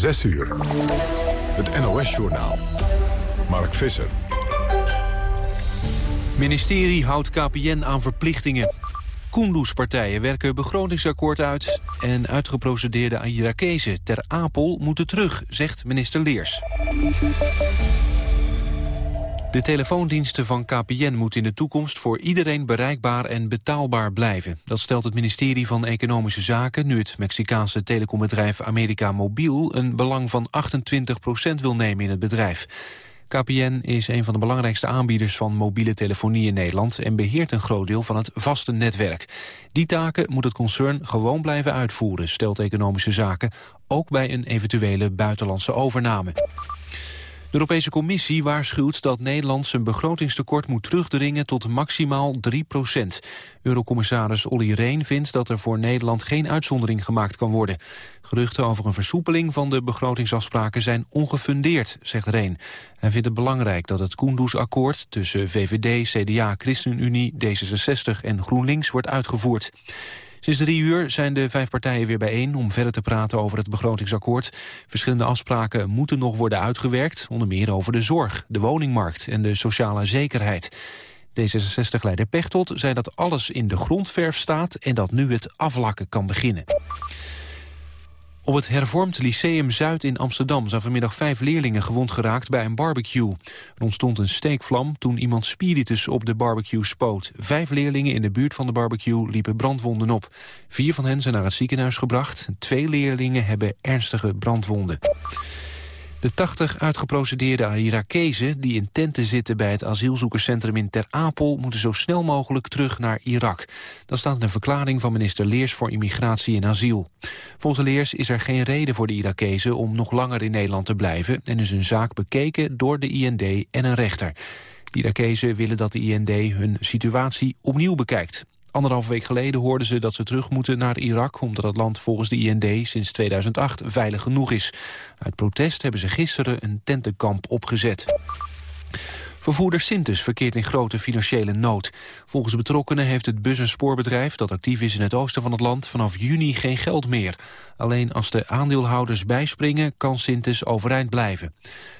6 uur. Het NOS-journaal. Mark Visser. Ministerie houdt KPN aan verplichtingen. Kunduz-partijen werken begrotingsakkoord uit... en uitgeprocedeerde Irakezen ter Apel moeten terug, zegt minister Leers. De telefoondiensten van KPN moeten in de toekomst voor iedereen bereikbaar en betaalbaar blijven. Dat stelt het ministerie van Economische Zaken nu het Mexicaanse telecombedrijf America Mobiel een belang van 28% wil nemen in het bedrijf. KPN is een van de belangrijkste aanbieders van mobiele telefonie in Nederland... en beheert een groot deel van het vaste netwerk. Die taken moet het concern gewoon blijven uitvoeren, stelt Economische Zaken... ook bij een eventuele buitenlandse overname. De Europese Commissie waarschuwt dat Nederland zijn begrotingstekort moet terugdringen tot maximaal 3 procent. Eurocommissaris Olly Rehn vindt dat er voor Nederland geen uitzondering gemaakt kan worden. Geruchten over een versoepeling van de begrotingsafspraken zijn ongefundeerd, zegt Rehn. Hij vindt het belangrijk dat het Koendersakkoord tussen VVD, CDA, ChristenUnie, D66 en GroenLinks wordt uitgevoerd. Sinds drie uur zijn de vijf partijen weer bijeen om verder te praten over het begrotingsakkoord. Verschillende afspraken moeten nog worden uitgewerkt, onder meer over de zorg, de woningmarkt en de sociale zekerheid. D66-leider Pechtold zei dat alles in de grondverf staat en dat nu het aflakken kan beginnen. Op het hervormd Lyceum Zuid in Amsterdam zijn vanmiddag vijf leerlingen gewond geraakt bij een barbecue. Er ontstond een steekvlam toen iemand spiritus op de barbecue spoot. Vijf leerlingen in de buurt van de barbecue liepen brandwonden op. Vier van hen zijn naar het ziekenhuis gebracht. Twee leerlingen hebben ernstige brandwonden. De 80 uitgeprocedeerde Irakezen die in tenten zitten bij het asielzoekerscentrum in Ter Apel moeten zo snel mogelijk terug naar Irak. Dat staat in een verklaring van minister Leers voor Immigratie en Asiel. Volgens Leers is er geen reden voor de Irakezen om nog langer in Nederland te blijven en is hun zaak bekeken door de IND en een rechter. De Irakezen willen dat de IND hun situatie opnieuw bekijkt. Anderhalf week geleden hoorden ze dat ze terug moeten naar Irak... omdat het land volgens de IND sinds 2008 veilig genoeg is. Uit protest hebben ze gisteren een tentenkamp opgezet. Vervoerder Sintes verkeert in grote financiële nood. Volgens betrokkenen heeft het bus- en spoorbedrijf... dat actief is in het oosten van het land vanaf juni geen geld meer. Alleen als de aandeelhouders bijspringen kan Sintes overeind blijven.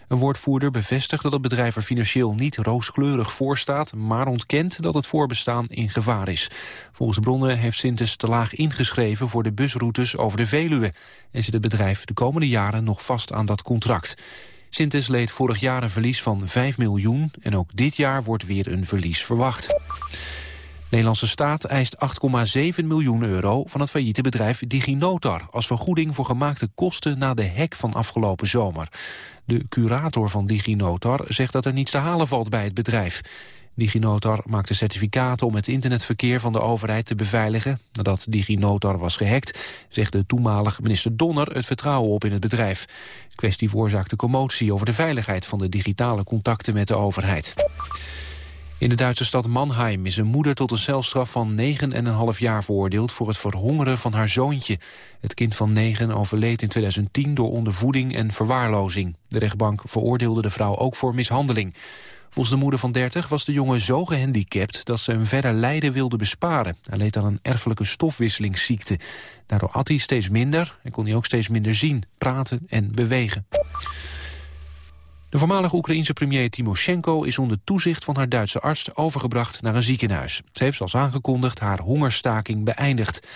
Een woordvoerder bevestigt dat het bedrijf er financieel niet rooskleurig voor staat... maar ontkent dat het voorbestaan in gevaar is. Volgens bronnen heeft Sintes te laag ingeschreven voor de busroutes over de Veluwe... en zit het bedrijf de komende jaren nog vast aan dat contract. Sintes leed vorig jaar een verlies van 5 miljoen... en ook dit jaar wordt weer een verlies verwacht. De Nederlandse staat eist 8,7 miljoen euro van het failliete bedrijf DigiNotar... als vergoeding voor gemaakte kosten na de hek van afgelopen zomer. De curator van DigiNotar zegt dat er niets te halen valt bij het bedrijf. DigiNotar maakte certificaten om het internetverkeer van de overheid te beveiligen. Nadat DigiNotar was gehackt, zegt de toenmalige minister Donner het vertrouwen op in het bedrijf. De kwestie veroorzaakte commotie over de veiligheid van de digitale contacten met de overheid. In de Duitse stad Mannheim is een moeder tot een celstraf van 9,5 jaar veroordeeld voor het verhongeren van haar zoontje. Het kind van 9 overleed in 2010 door ondervoeding en verwaarlozing. De rechtbank veroordeelde de vrouw ook voor mishandeling. Volgens de moeder van 30 was de jongen zo gehandicapt dat ze hem verder lijden wilde besparen. Hij leed aan een erfelijke stofwisselingsziekte. Daardoor at hij steeds minder en kon hij ook steeds minder zien, praten en bewegen. De voormalige Oekraïense premier Timoshenko is onder toezicht van haar Duitse arts overgebracht naar een ziekenhuis. Ze heeft zoals aangekondigd haar hongerstaking beëindigd.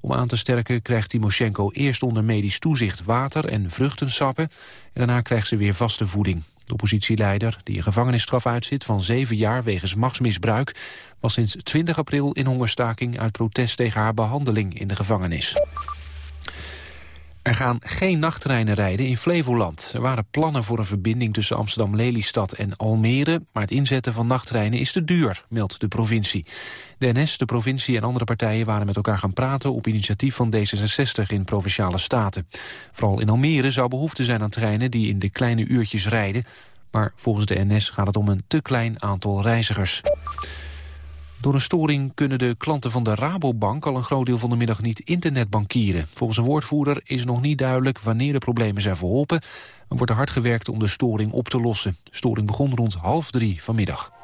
Om aan te sterken krijgt Timoshenko eerst onder medisch toezicht water en vruchtensappen en daarna krijgt ze weer vaste voeding. De oppositieleider, die een gevangenisstraf uitzit van zeven jaar wegens machtsmisbruik, was sinds 20 april in hongerstaking uit protest tegen haar behandeling in de gevangenis. Er gaan geen nachttreinen rijden in Flevoland. Er waren plannen voor een verbinding tussen Amsterdam-Lelystad en Almere... maar het inzetten van nachttreinen is te duur, meldt de provincie. De NS, de provincie en andere partijen waren met elkaar gaan praten... op initiatief van D66 in Provinciale Staten. Vooral in Almere zou behoefte zijn aan treinen die in de kleine uurtjes rijden... maar volgens de NS gaat het om een te klein aantal reizigers. Door een storing kunnen de klanten van de Rabobank al een groot deel van de middag niet internetbankieren. Volgens een woordvoerder is nog niet duidelijk wanneer de problemen zijn verholpen. Er wordt hard gewerkt om de storing op te lossen. De storing begon rond half drie vanmiddag.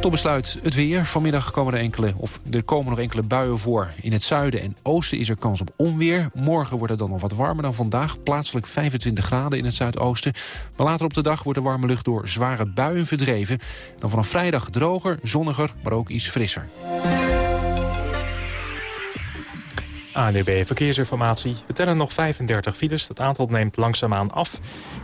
Tot besluit het weer. Vanmiddag komen er, enkele, of er komen nog enkele buien voor. In het zuiden en oosten is er kans op onweer. Morgen wordt het dan nog wat warmer dan vandaag. Plaatselijk 25 graden in het zuidoosten. Maar later op de dag wordt de warme lucht door zware buien verdreven. Dan vanaf vrijdag droger, zonniger, maar ook iets frisser. ANDB Verkeersinformatie. We tellen nog 35 files. Het aantal neemt langzaamaan af.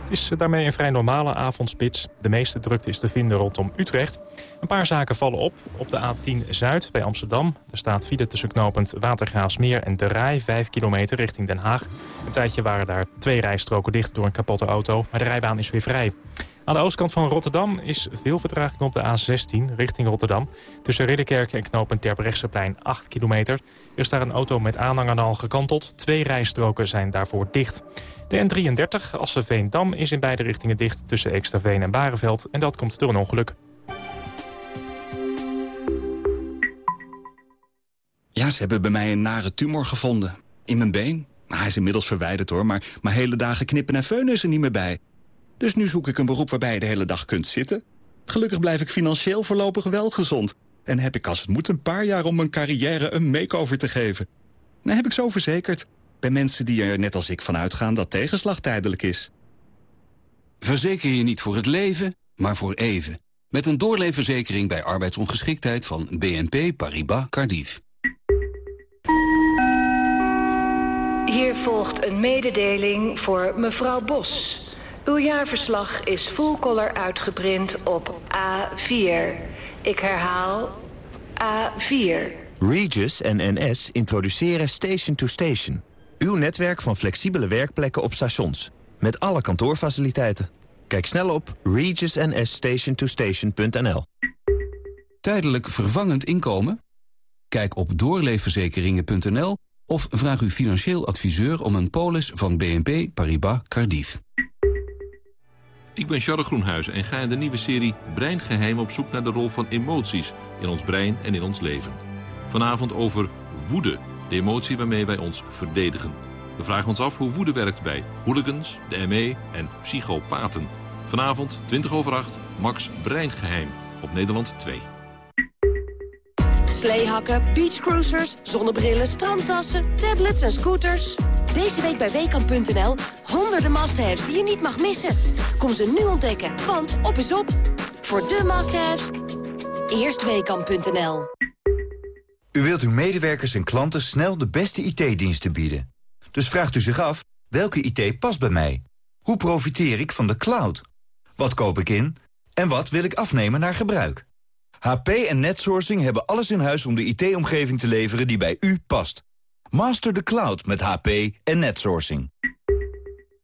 Het is daarmee een vrij normale avondspits. De meeste drukte is te vinden rondom Utrecht. Een paar zaken vallen op. Op de A10 Zuid bij Amsterdam. Er staat file tussen knopend Watergraafsmeer en De Rij, 5 kilometer richting Den Haag. Een tijdje waren daar twee rijstroken dicht door een kapotte auto. Maar de rijbaan is weer vrij. Aan de oostkant van Rotterdam is veel vertraging op de A16 richting Rotterdam. Tussen Ridderkerk en knooppunt Terbrechtseplein 8 kilometer. Er is daar een auto met aanhanger al gekanteld. Twee rijstroken zijn daarvoor dicht. De N33 Assenveen-Dam is in beide richtingen dicht tussen Eksterveen en Bareveld. En dat komt door een ongeluk. Ja, ze hebben bij mij een nare tumor gevonden. In mijn been. hij is inmiddels verwijderd hoor, maar, maar hele dagen knippen en feunen is er niet meer bij. Dus nu zoek ik een beroep waarbij je de hele dag kunt zitten. Gelukkig blijf ik financieel voorlopig wel gezond. En heb ik als het moet een paar jaar om mijn carrière een makeover te geven. Dan heb ik zo verzekerd. Bij mensen die er net als ik van uitgaan dat tegenslag tijdelijk is. Verzeker je niet voor het leven, maar voor even. Met een doorleefverzekering bij arbeidsongeschiktheid van BNP Paribas Cardiff. Hier volgt een mededeling voor mevrouw Bos. Uw jaarverslag is full color uitgeprint op A4. Ik herhaal A4. Regis en NS introduceren Station to Station. Uw netwerk van flexibele werkplekken op stations. Met alle kantoorfaciliteiten. Kijk snel op regisnsstationtostation.nl Tijdelijk vervangend inkomen? Kijk op doorleefverzekeringen.nl of vraag uw financieel adviseur om een polis van BNP Paribas Cardiff. Ik ben Charles Groenhuizen en ga in de nieuwe serie Breingeheim op zoek naar de rol van emoties in ons brein en in ons leven. Vanavond over woede, de emotie waarmee wij ons verdedigen. We vragen ons af hoe woede werkt bij hooligans, de ME en psychopaten. Vanavond, 20 over 8, Max Breingeheim op Nederland 2. Sleehakken, beachcruisers, zonnebrillen, strandtassen, tablets en scooters. Deze week bij Weekamp.nl honderden must-haves die je niet mag missen. Kom ze nu ontdekken, want op is op. Voor de must-haves, eerst Weekamp.nl. U wilt uw medewerkers en klanten snel de beste IT-diensten bieden. Dus vraagt u zich af, welke IT past bij mij? Hoe profiteer ik van de cloud? Wat koop ik in? En wat wil ik afnemen naar gebruik? HP en Netsourcing hebben alles in huis om de IT-omgeving te leveren die bij u past. Master the cloud met HP en Netsourcing.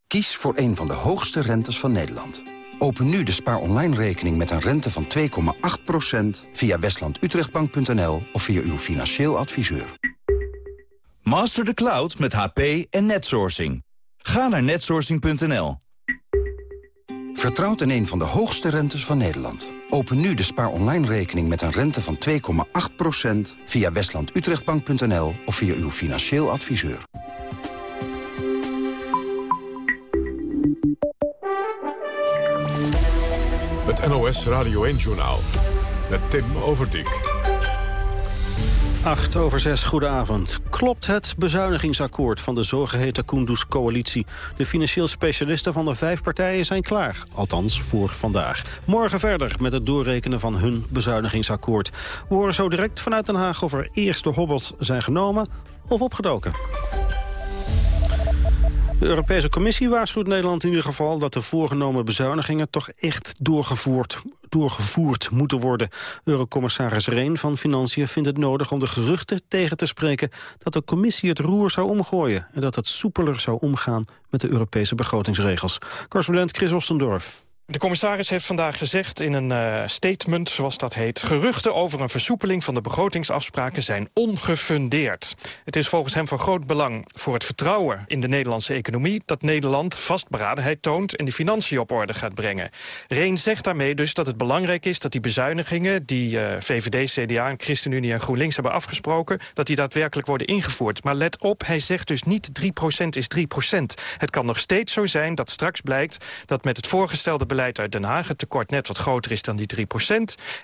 Kies voor een van de hoogste rentes van Nederland. Open nu de spaar online rekening met een rente van 2,8% via westlandutrechtbank.nl of via uw financieel adviseur. Master the cloud met HP en Netsourcing. Ga naar netsourcing.nl. Vertrouwt in een van de hoogste rentes van Nederland. Open nu de spaar online rekening met een rente van 2,8% via westlandutrechtbank.nl of via uw financieel adviseur. Het NOS Radio 1-journaal met Tim Overdijk. 8 over 6, goedenavond. Klopt het bezuinigingsakkoord van de zogeheten Kunduz-coalitie? De financieel specialisten van de vijf partijen zijn klaar. Althans, voor vandaag. Morgen verder met het doorrekenen van hun bezuinigingsakkoord. We horen zo direct vanuit Den Haag of er eerste hobbels zijn genomen of opgedoken. De Europese Commissie waarschuwt Nederland in ieder geval... dat de voorgenomen bezuinigingen toch echt doorgevoerd, doorgevoerd moeten worden. Eurocommissaris Reen van Financiën vindt het nodig om de geruchten tegen te spreken... dat de Commissie het roer zou omgooien... en dat het soepeler zou omgaan met de Europese begrotingsregels. Correspondent Chris Ostendorf. De commissaris heeft vandaag gezegd in een uh, statement, zoals dat heet... geruchten over een versoepeling van de begrotingsafspraken zijn ongefundeerd. Het is volgens hem van groot belang voor het vertrouwen in de Nederlandse economie... dat Nederland vastberadenheid toont en de financiën op orde gaat brengen. Reen zegt daarmee dus dat het belangrijk is dat die bezuinigingen... die uh, VVD, CDA en ChristenUnie en GroenLinks hebben afgesproken... dat die daadwerkelijk worden ingevoerd. Maar let op, hij zegt dus niet 3% is 3%. Het kan nog steeds zo zijn dat straks blijkt dat met het voorgestelde beleid uit Den Haag... het tekort net wat groter is dan die 3%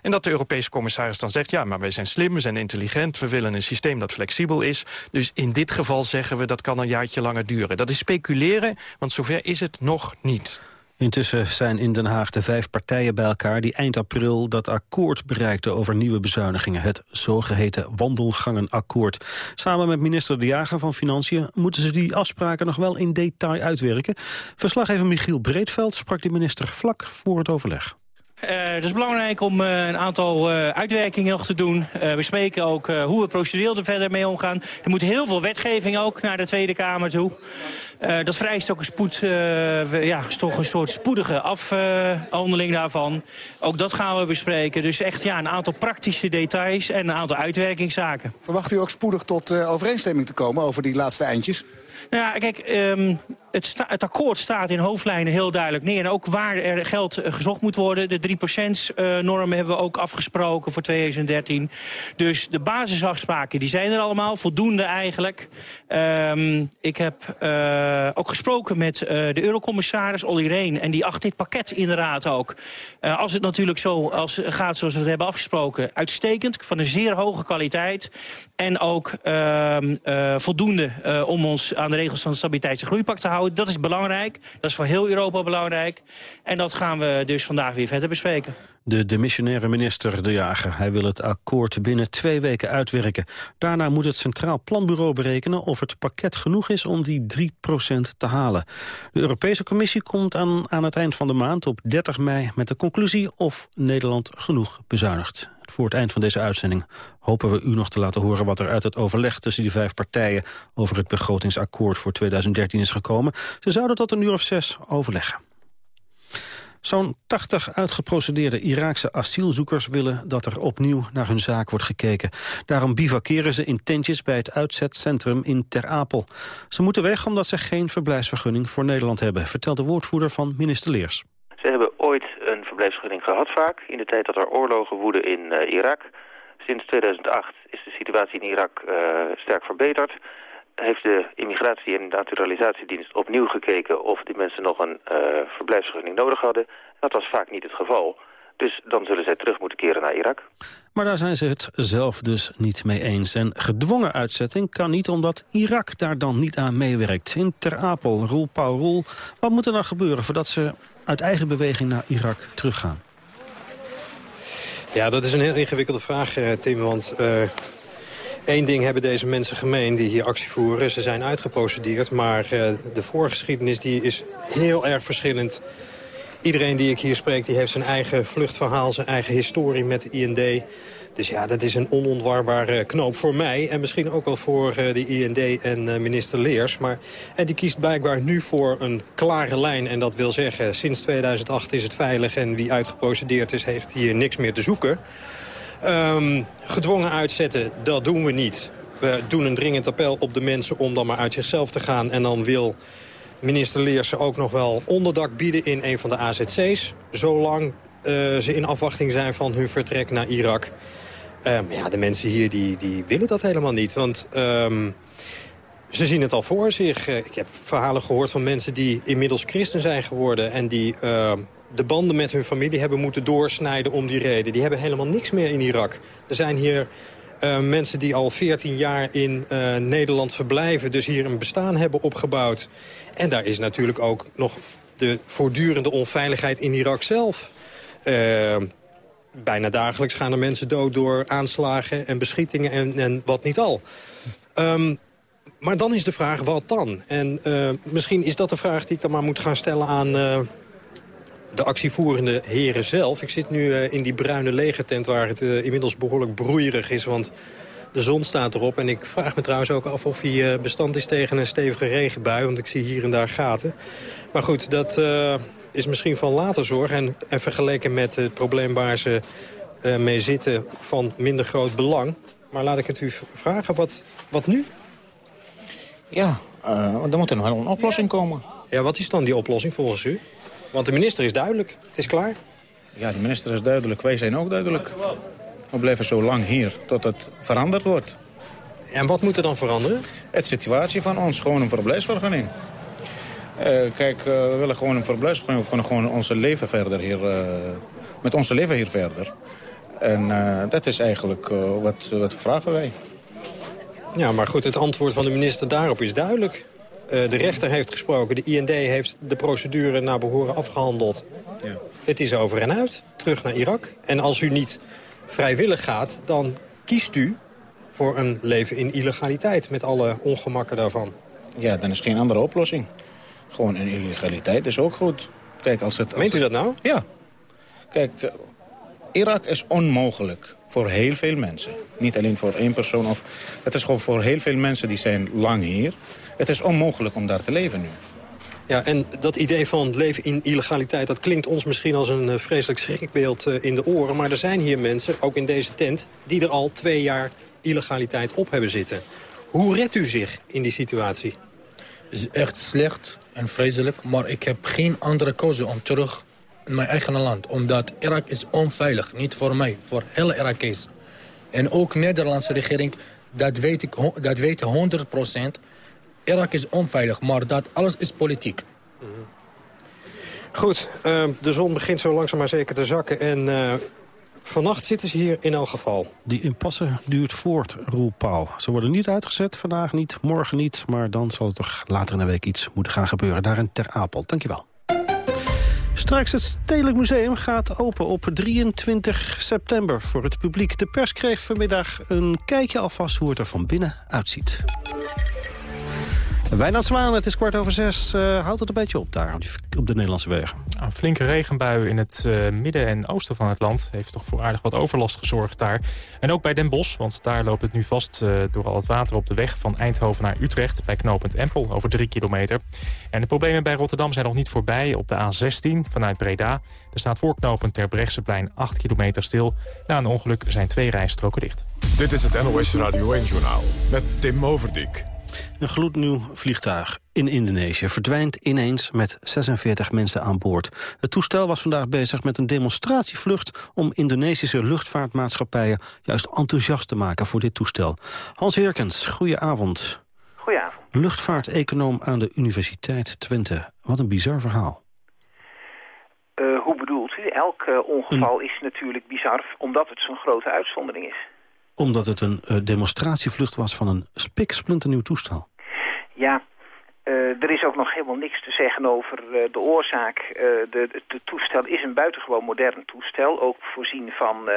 En dat de Europese commissaris dan zegt... ja, maar wij zijn slim, we zijn intelligent... we willen een systeem dat flexibel is. Dus in dit geval zeggen we dat kan een jaartje langer duren. Dat is speculeren, want zover is het nog niet. Intussen zijn in Den Haag de vijf partijen bij elkaar... die eind april dat akkoord bereikten over nieuwe bezuinigingen. Het zogeheten wandelgangenakkoord. Samen met minister De Jager van Financiën... moeten ze die afspraken nog wel in detail uitwerken. Verslaggever Michiel Breedveld sprak de minister vlak voor het overleg. Uh, het is belangrijk om uh, een aantal uh, uitwerkingen nog te doen. we spreken ook hoe we procedureel er verder mee omgaan. Er moet heel veel wetgeving ook naar de Tweede Kamer toe. Dat vereist ook een, spoed, ja, toch een soort spoedige afhandeling daarvan. Ook dat gaan we bespreken. Dus echt ja, een aantal praktische details en een aantal uitwerkingszaken. Verwacht u ook spoedig tot overeenstemming te komen over die laatste eindjes? Nou ja, kijk, um, het, het, akkoord staat in hoofdlijnen heel duidelijk neer. En ook waar er geld eh, gezocht moet worden. De 3%-norm hebben we ook afgesproken voor 2013. Dus de basisafspraken die zijn er allemaal. Voldoende eigenlijk. Um, ik heb uh, ook gesproken met uh, de eurocommissaris Olly Reen. En die acht dit pakket inderdaad ook. Uh, als het natuurlijk zo als, gaat zoals we het hebben afgesproken. Uitstekend, van een zeer hoge kwaliteit. En ook ehm, voldoende om ons aan de regels van de stabiliteits- en groeipact te houden dat is belangrijk. Dat is voor heel Europa belangrijk. En dat gaan we dus vandaag weer verder bespreken. De demissionaire minister De Jager. Hij wil het akkoord binnen twee weken uitwerken. Daarna moet het Centraal Planbureau berekenen of het pakket genoeg is om die 3% te halen. De Europese Commissie komt aan, aan het eind van de maand op 30 mei met de conclusie of Nederland genoeg bezuinigt. Voor het eind van deze uitzending hopen we u nog te laten horen... wat er uit het overleg tussen die vijf partijen... over het begrotingsakkoord voor 2013 is gekomen. Ze zouden tot een uur of zes overleggen. Zo'n 80 uitgeprocedeerde Iraakse asielzoekers willen dat er opnieuw naar hun zaak wordt gekeken. Daarom bivakeren ze in tentjes bij het uitzetcentrum in Ter Apel. Ze moeten weg omdat ze geen verblijfsvergunning voor Nederland hebben, vertelt de woordvoerder van minister Leers. Ze hebben ooit verblijfsvergunning gehad vaak, in de tijd dat er oorlogen woeden in uh, Irak. Sinds 2008 is de situatie in Irak uh, sterk verbeterd heeft de Immigratie- en Naturalisatiedienst opnieuw gekeken of die mensen nog een uh, verblijfsvergunning nodig hadden. Dat was vaak niet het geval. Dus dan zullen zij terug moeten keren naar Irak. Maar daar zijn ze het zelf dus niet mee eens. En gedwongen uitzetting kan niet omdat Irak daar dan niet aan meewerkt. In Ter Apel, Roel Paul Roel, wat moet er nou gebeuren voordat ze uit eigen beweging naar Irak teruggaan? Ja, dat is een heel ingewikkelde vraag, eh, Tim. Want uh, Eén ding hebben deze mensen gemeen die hier actie voeren. Ze zijn uitgeprocedeerd, maar uh, de voorgeschiedenis die is heel erg verschillend. Iedereen die ik hier spreek die heeft zijn eigen vluchtverhaal, zijn eigen historie met de IND. Dus ja, dat is een onontwarbare knoop voor mij. En misschien ook wel voor uh, de IND en uh, minister Leers. Maar en die kiest blijkbaar nu voor een klare lijn. En dat wil zeggen, sinds 2008 is het veilig. En wie uitgeprocedeerd is, heeft hier niks meer te zoeken. Um, gedwongen uitzetten, dat doen we niet. We doen een dringend appel op de mensen om dan maar uit zichzelf te gaan. En dan wil minister Leersen ook nog wel onderdak bieden in een van de AZC's. Zolang uh, ze in afwachting zijn van hun vertrek naar Irak. Um, ja, de mensen hier die, die willen dat helemaal niet. Want um, ze zien het al voor zich. Uh, ik heb verhalen gehoord van mensen die inmiddels christen zijn geworden... en die uh, de banden met hun familie hebben moeten doorsnijden om die reden. Die hebben helemaal niks meer in Irak. Er zijn hier mensen die al 14 jaar in uh, Nederland verblijven... dus hier een bestaan hebben opgebouwd. En daar is natuurlijk ook nog de voortdurende onveiligheid in Irak zelf. Bijna dagelijks gaan er mensen dood door aanslagen en beschietingen en, en wat niet al. Um, maar dan is de vraag, wat dan? En misschien is dat de vraag die ik dan maar moet gaan stellen aan de actievoerende heren zelf. Ik zit nu uh, in die bruine legertent waar het inmiddels behoorlijk broeierig is... want de zon staat erop. En ik vraag me trouwens ook af of hij bestand is tegen een stevige regenbui... want ik zie hier en daar gaten. Maar goed, dat is misschien van later zorg. En, en vergeleken met het probleem waar ze mee zitten van minder groot belang. Maar laat ik het u vragen, wat, wat nu? Ja, er moet er nog een oplossing komen. Ja, wat is dan die oplossing volgens u? Want de minister is duidelijk. Het is klaar. Ja, de minister is duidelijk. Wij zijn ook duidelijk. We blijven zo lang hier tot het veranderd wordt. En wat moet er dan veranderen? Het situatie van ons, gewoon een verblijfsvergunning. Eh, kijk, we willen gewoon een verblijfsvergunning. We kunnen gewoon onze leven verder hier, met onze leven hier verder. En dat is eigenlijk wat, wat vragen wij. Ja, maar goed, het antwoord van de minister daarop is duidelijk. de rechter heeft gesproken, de IND heeft de procedure naar behoren afgehandeld. Ja. Het is over en uit, terug naar Irak. En als u niet vrijwillig gaat, dan kiest u voor een leven in illegaliteit... met alle ongemakken daarvan. Ja, dan is geen andere oplossing. Gewoon een illegaliteit is ook goed. Kijk, als het, Meent u dat nou? Ja. Kijk, eh, Irak is onmogelijk voor heel veel mensen. Niet alleen voor één persoon. Of, het is gewoon voor heel veel mensen die zijn lang hier. Het is onmogelijk om daar te leven nu. Ja, en dat idee van leven in illegaliteit... dat klinkt ons misschien als een eh, vreselijk schrikbeeld eh, in de oren. Maar er zijn hier mensen, ook in deze tent... die er al twee jaar illegaliteit op hebben zitten. Hoe redt u zich in die situatie? Het is echt slecht en vreselijk. Maar ik heb geen andere keuze om terug in mijn eigen land. Omdat Irak is onveilig. Niet voor mij, voor hele Irakees. En ook de Nederlandse regering, dat weet, ik, dat weet 100 procent Irak is onveilig, maar dat alles is politiek. Goed, uh, de zon begint zo langzaam maar zeker te zakken. En uh, vannacht zitten ze hier in elk geval. Die impasse duurt voort, Roel Paul. Ze worden niet uitgezet, vandaag niet, morgen niet. Maar dan zal er toch later in de week iets moeten gaan gebeuren. Daar in Ter Apel. Dankjewel. Straks het Stedelijk Museum gaat open op 23 september voor het publiek. De pers kreeg vanmiddag een kijkje alvast hoe het er van binnen uitziet. Wijnand Zwaan, het is kwart over zes. Uh, houdt het een beetje op daar, op de Nederlandse wegen? Een flinke regenbui in het uh, midden en oosten van het land... heeft toch voor aardig wat overlast gezorgd daar. En ook bij Den Bosch, want daar loopt het nu vast... Uh, door al het water op de weg van Eindhoven naar Utrecht... bij knooppunt Empel, over drie kilometer. En de problemen bij Rotterdam zijn nog niet voorbij. Op de A16 vanuit Breda. Er staat voorknopend ter Brechtseplein 8 kilometer stil. Na een ongeluk zijn twee rijstroken dicht. Dit is het NOS Radio 1-journaal met Tim Overdijk. Een gloednieuw vliegtuig in Indonesië verdwijnt ineens met 46 mensen aan boord. Het toestel was vandaag bezig met een demonstratievlucht... om Indonesische luchtvaartmaatschappijen juist enthousiast te maken voor dit toestel. Hans Herkens, goedenavond. Goedenavond. Luchtvaarteconoom aan de Universiteit Twente. Wat een bizar verhaal. Uh, hoe bedoelt u? Elk uh, ongeval is natuurlijk bizar, omdat het zo'n grote uitzondering is omdat het een uh, demonstratievlucht was van een spiksplinternieuw toestel. Ja, uh, er is ook nog helemaal niks te zeggen over uh, de oorzaak. Het de, toestel is een buitengewoon modern toestel. Ook voorzien van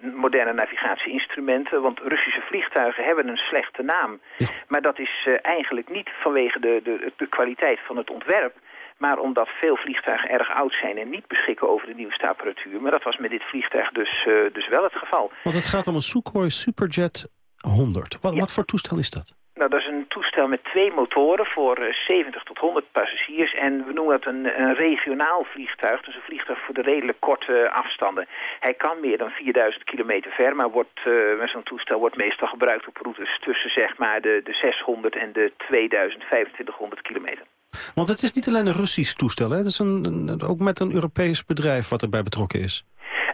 moderne navigatieinstrumenten. Want Russische vliegtuigen hebben een slechte naam. Ja. Maar dat is eigenlijk niet vanwege de, de, de kwaliteit van het ontwerp. Maar omdat veel vliegtuigen erg oud zijn en niet beschikken over de nieuwste apparatuur. Maar dat was met dit vliegtuig dus, uh, dus wel het geval. Want het gaat om een Sukhoi Superjet 100. Wat, wat voor toestel is dat? Nou, dat is een toestel met twee motoren voor 70 eh, tot 100 passagiers. En we noemen dat een, een, regionaal vliegtuig. Dus een vliegtuig voor de redelijk korte afstanden. Hij kan meer dan 4000 kilometer ver, maar wordt, uh, met zo'n toestel wordt meestal gebruikt op routes tussen zeg maar de, de 600 en de 2000, 2500 kilometer. Want het is niet alleen een Russisch toestel, hè? Het is een, ook met een Europees bedrijf wat erbij betrokken is.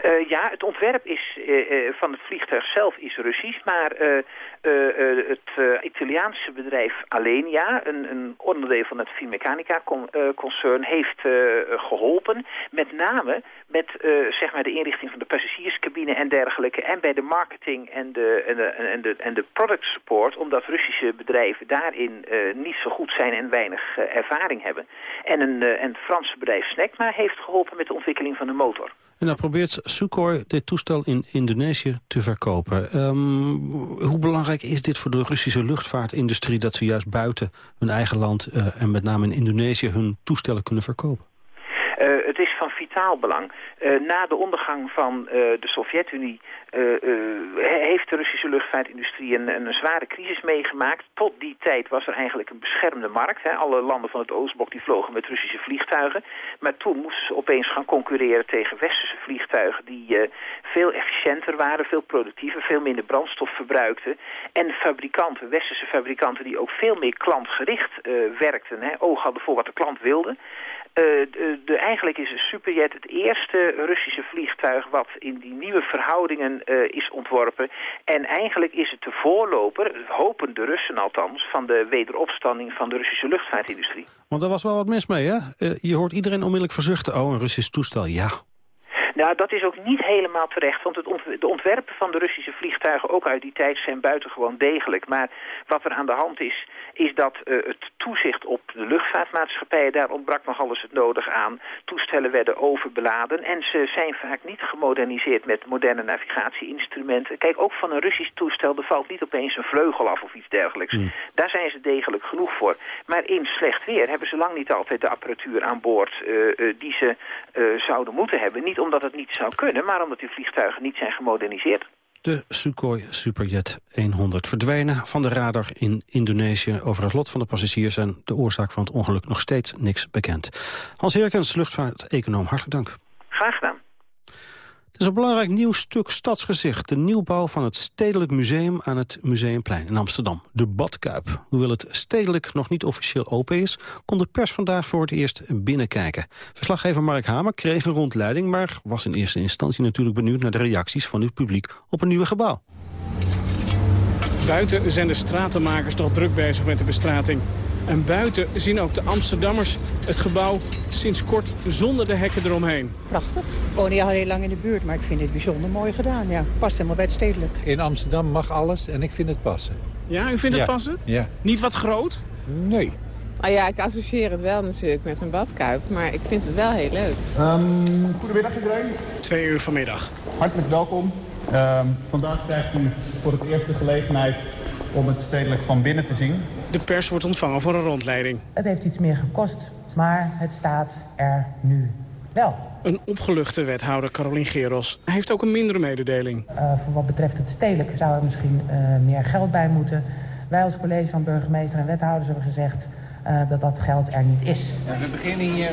Uh, ja, het ontwerp is, uh, van het vliegtuig zelf is Russisch, maar het Italiaanse bedrijf Alenia, een, een, onderdeel van het Finmeccanica concern, heeft geholpen. Met name met zeg maar de inrichting van de passagierscabine en dergelijke. En bij de marketing en de, en de, en de, en de product support. Omdat Russische bedrijven daarin niet zo goed zijn en weinig ervaring hebben. En een, en het Franse bedrijf Snecma heeft geholpen met de ontwikkeling van de motor. En dan probeert Sukhoi dit toestel in Indonesië te verkopen. Um, hoe belangrijk is dit voor de Russische luchtvaartindustrie... dat ze juist buiten hun eigen land uh, en met name in Indonesië hun toestellen kunnen verkopen? Uh, het is van vitaal belang. Uh, na de ondergang van de Sovjet-Unie uh, heeft de Russische luchtvaartindustrie een, een, zware crisis meegemaakt. Tot die tijd was er eigenlijk een beschermde markt. Hè. Alle landen van het Oostblok die vlogen met Russische vliegtuigen. Maar toen moesten ze opeens gaan concurreren tegen westerse vliegtuigen... die veel efficiënter waren, veel productiever, veel minder brandstof verbruikten. En fabrikanten, westerse fabrikanten die ook veel meer klantgericht werkten... Hè, oog hadden voor wat de klant wilde... De, de, eigenlijk is een Superjet het eerste Russische vliegtuig wat in die nieuwe verhoudingen uh, is ontworpen. En eigenlijk is het de voorloper, hopen de Russen althans, van de wederopstanding van de Russische luchtvaartindustrie. Want daar was wel wat mis mee, hè? Uh, je hoort iedereen onmiddellijk verzuchten, oh, een Russisch toestel, ja. Nou, dat is ook niet helemaal terecht, want het ont de ontwerpen van de Russische vliegtuigen, ook uit die tijd, zijn buitengewoon degelijk. Maar wat er aan de hand is, is dat uh, het toezicht op de luchtvaartmaatschappijen, daar ontbrak nog alles het nodig aan. Toestellen werden overbeladen en ze zijn vaak niet gemoderniseerd met moderne navigatieinstrumenten. Kijk, ook van een Russisch toestel, er valt niet opeens een vleugel af of iets dergelijks. Mm. Daar zijn ze degelijk genoeg voor. Maar in slecht weer hebben ze lang niet altijd de apparatuur aan boord uh, uh, die ze zouden moeten hebben. Niet omdat het niet zou kunnen, maar omdat die vliegtuigen niet zijn gemoderniseerd. De Sukhoi Superjet 100 verdwijnen van de radar in Indonesië. Over het lot van de passagiers en de oorzaak van het ongeluk nog steeds niks bekend. Hans Herkens, luchtvaart-econoom, hartelijk dank. Graag gedaan. Het is een belangrijk nieuw stuk stadsgezicht. De nieuwbouw van het Stedelijk Museum aan het Museumplein in Amsterdam. De Badkuip. Hoewel het stedelijk nog niet officieel open is... kon de pers vandaag voor het eerst binnenkijken. Verslaggever Mark Hamer kreeg een rondleiding... maar was in eerste instantie natuurlijk benieuwd naar de reacties van het publiek op een nieuwe gebouw. Buiten zijn de stratenmakers toch druk bezig met de bestrating. En buiten zien ook de Amsterdammers het gebouw sinds kort zonder de hekken eromheen. Prachtig. Ik woon hier al heel lang in de buurt, maar ik vind het bijzonder mooi gedaan. Ja, past helemaal bij het stedelijk. In Amsterdam mag alles en ik vind het passen. Ja, u vindt het passen? Ja. Niet wat groot? Nee. Ah ja, ik associeer het wel natuurlijk met een badkuip, maar ik vind het wel heel leuk. Um, goedemiddag iedereen. Twee uur vanmiddag. Hartelijk welkom. Um, vandaag krijgt u voor het eerst de gelegenheid om het stedelijk van binnen te zien. De pers wordt ontvangen voor een rondleiding. Het heeft iets meer gekost, maar het staat er nu wel. Een opgeluchte wethouder, Carolien Geros, heeft ook een mindere mededeling. Uh, voor wat betreft het stedelijk zou er misschien uh, meer geld bij moeten. Wij als college van burgemeester en wethouders hebben gezegd... Uh, dat dat geld er niet is. Ja, we beginnen hier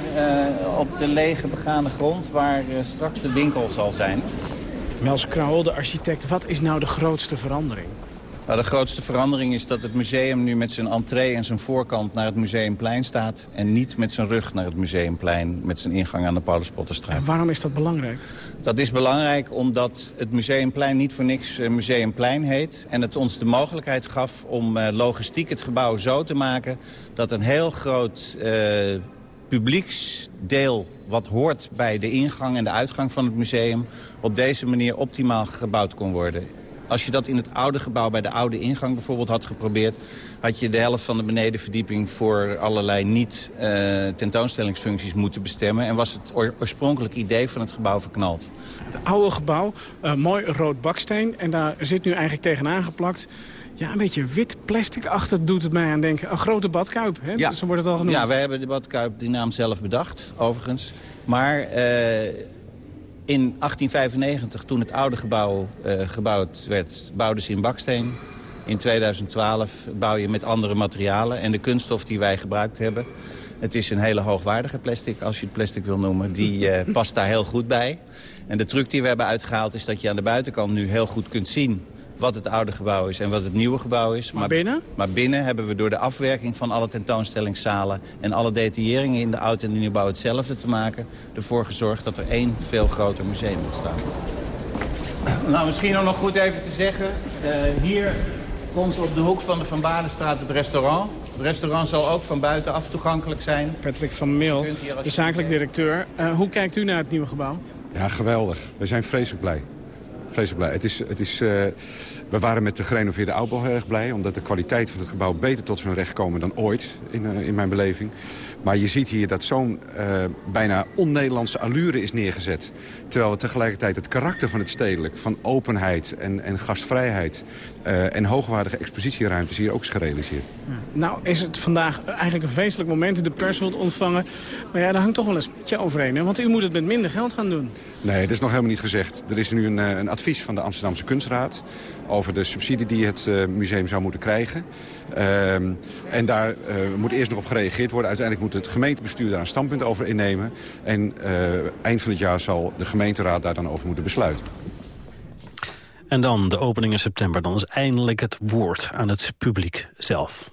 op de lege begane grond waar straks de winkel zal zijn. Mels Krauwel, de architect, wat is nou de grootste verandering? Nou, de grootste verandering is dat het museum nu met zijn entree en zijn voorkant naar het Museumplein staat... en niet met zijn rug naar het Museumplein met zijn ingang aan de Pauluspotterstraat. En waarom is dat belangrijk? Dat is belangrijk omdat het Museumplein niet voor niks Museumplein heet... en het ons de mogelijkheid gaf om uh, logistiek het gebouw zo te maken... dat een heel groot uh, publieksdeel wat hoort bij de ingang en de uitgang van het museum... op deze manier optimaal gebouwd kon worden. Als je dat in het oude gebouw bij de oude ingang bijvoorbeeld had geprobeerd... had je de helft van de benedenverdieping voor allerlei niet uh, tentoonstellingsfuncties moeten bestemmen... en was het oor oorspronkelijk idee van het gebouw verknald. Het oude gebouw, uh, mooi rood baksteen en daar zit nu eigenlijk tegenaan geplakt... Ja, een beetje wit plastic achter doet het mij aan denken. Een grote badkuip, hè? Ja. Zo wordt het al genoemd. Ja, wij hebben de badkuip die naam zelf bedacht, overigens. Maar... Uh, in 1895, toen het oude gebouw uh, gebouwd werd, bouwden ze in baksteen. In 2012 bouw je met andere materialen. En de kunststof die wij gebruikt hebben... het is een hele hoogwaardige plastic, als je het plastic wil noemen. Die uh, past daar heel goed bij. En de truc die we hebben uitgehaald is dat je aan de buitenkant nu heel goed kunt zien wat het oude gebouw is en wat het nieuwe gebouw is. Maar, maar, binnen? Maar binnen hebben we door de afwerking van alle tentoonstellingszalen... en alle detailleringen in de oud- en de nieuwbouw hetzelfde te maken... ervoor gezorgd dat er één veel groter museum ontstaat. Nou, misschien ook nog goed even te zeggen. Uh, hier komt op de hoek van de Van Baardenstraat het restaurant. Het restaurant zal ook van buitenaf toegankelijk zijn. Patrick van Mil, de zakelijk directeur. Uh, hoe kijkt u naar het nieuwe gebouw? Ja, geweldig. We zijn vreselijk blij vreselijk blij. Het is, het is, uh, we waren met de gerenoveerde oudbouw heel erg blij... omdat de kwaliteit van het gebouw beter tot zijn recht komen dan ooit, in, uh, in mijn beleving. Maar je ziet hier dat zo'n uh, bijna on-Nederlandse allure is neergezet. Terwijl we tegelijkertijd het karakter van het stedelijk... van openheid en, en gastvrijheid en hoogwaardige expositieruimtes hier ook is gerealiseerd. Nou is het vandaag eigenlijk een feestelijk moment. De pers wilt ontvangen. Maar ja, daar hangt toch wel een smetje overheen. Hè? Want u moet het met minder geld gaan doen. Nee, dat is nog helemaal niet gezegd. Er is nu een, een advies van de Amsterdamse Kunstraad... over de subsidie die het uh, museum zou moeten krijgen. Uh, en daar uh, moet eerst nog op gereageerd worden. Uiteindelijk moet het gemeentebestuur daar een standpunt over innemen. En eind van het jaar zal de gemeenteraad daar dan over moeten besluiten. En dan de opening in september. Dan is eindelijk het woord aan het publiek zelf.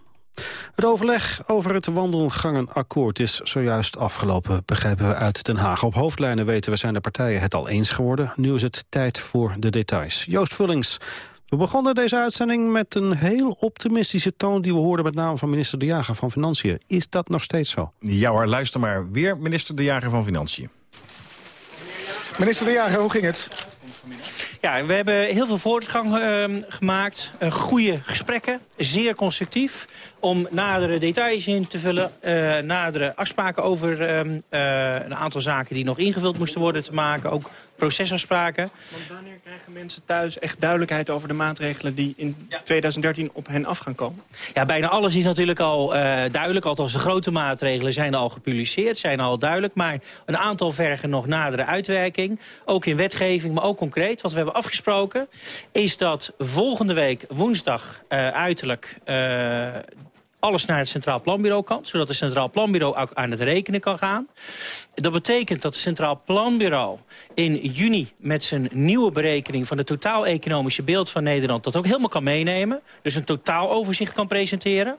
Het overleg over het wandelgangenakkoord is zojuist afgelopen, begrijpen we uit Den Haag. Op hoofdlijnen weten we zijn de partijen het al eens geworden. Nu is het tijd voor de details. Joost Vullings, we begonnen deze uitzending met een heel optimistische toon... die we hoorden met name van minister De Jager van Financiën. Is dat nog steeds zo? Ja hoor, luister maar. Weer minister De Jager van Financiën. Minister De Jager, hoe ging het? Ja, we hebben heel veel voortgang uh, gemaakt. Uh, goede gesprekken, zeer constructief. Om nadere details in te vullen. Uh, nadere afspraken over ehm, een aantal zaken die nog ingevuld moesten worden te maken. Ook procesafspraken. Want wanneer krijgen mensen thuis echt duidelijkheid over de maatregelen die in 2013 op hen af gaan komen? Ja, bijna alles is natuurlijk al uh, duidelijk. Althans, de grote maatregelen zijn al gepubliceerd, zijn al duidelijk. Maar een aantal vergen nog nadere uitwerking. Ook in wetgeving, maar ook concreet. Wat we hebben afgesproken is dat volgende week woensdag uh, uiterlijk... Uh, alles naar het Centraal Planbureau kan. Zodat het Centraal Planbureau ook aan het rekenen kan gaan. Dat betekent dat het Centraal Planbureau in juni met zijn nieuwe berekening... van het totaal-economische beeld van Nederland dat ook helemaal kan meenemen. Dus een totaaloverzicht kan presenteren.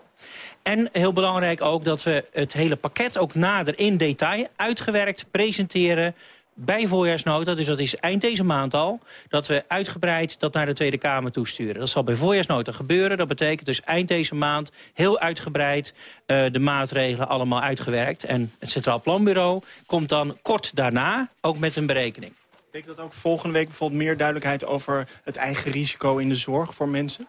En heel belangrijk ook dat we het hele pakket ook nader in detail uitgewerkt presenteren bij voorjaarsnota, dus dat is eind deze maand al... dat we uitgebreid dat naar de Tweede Kamer toesturen. Dat zal bij voorjaarsnota gebeuren. Dat betekent dus eind deze maand heel uitgebreid uh, de maatregelen allemaal uitgewerkt. En het Centraal Planbureau komt dan kort daarna ook met een berekening. Betekent dat ook volgende week bijvoorbeeld meer duidelijkheid... over het eigen risico in de zorg voor mensen?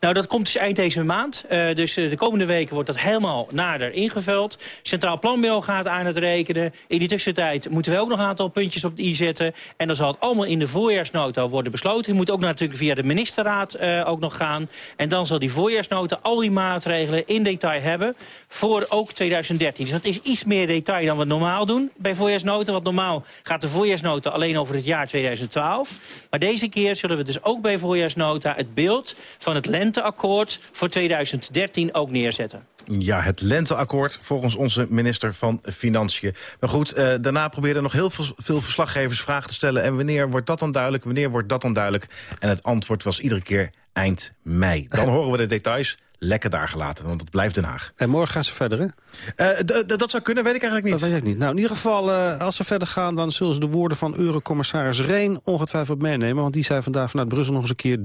Nou, dat komt dus eind deze maand. Uh, dus uh, de komende weken wordt dat helemaal nader ingevuld. Centraal Planbureau gaat aan het rekenen. In die tussentijd moeten we ook nog een aantal puntjes op de i zetten. En dan zal het allemaal in de voorjaarsnota worden besloten. Die moet ook natuurlijk via de ministerraad uh, ook nog gaan. En dan zal die voorjaarsnota al die maatregelen in detail hebben. Voor ook 2013. Dus dat is iets meer detail dan we normaal doen bij voorjaarsnota. Want normaal gaat de voorjaarsnota alleen over het jaar 2012. Maar deze keer zullen we dus ook bij voorjaarsnota het beeld van het lenteakkoord voor 2013 ook neerzetten. Ja, het lenteakkoord volgens onze minister van Financiën. Maar goed, eh, daarna probeerden nog heel veel, veel verslaggevers vragen te stellen. En wanneer wordt dat dan duidelijk? Wanneer wordt dat dan duidelijk? En het antwoord was iedere keer eind mei. Dan horen we de details lekker daar gelaten, want het blijft Den Haag. En morgen gaan ze verder, hè? Uh, dat zou kunnen, weet ik eigenlijk niet. Dat weet ik niet. Nou, in ieder geval, uh, als ze verder gaan... dan zullen ze de woorden van Eurocommissaris Reen ongetwijfeld meenemen. Want die zei vandaag vanuit Brussel nog eens een keer...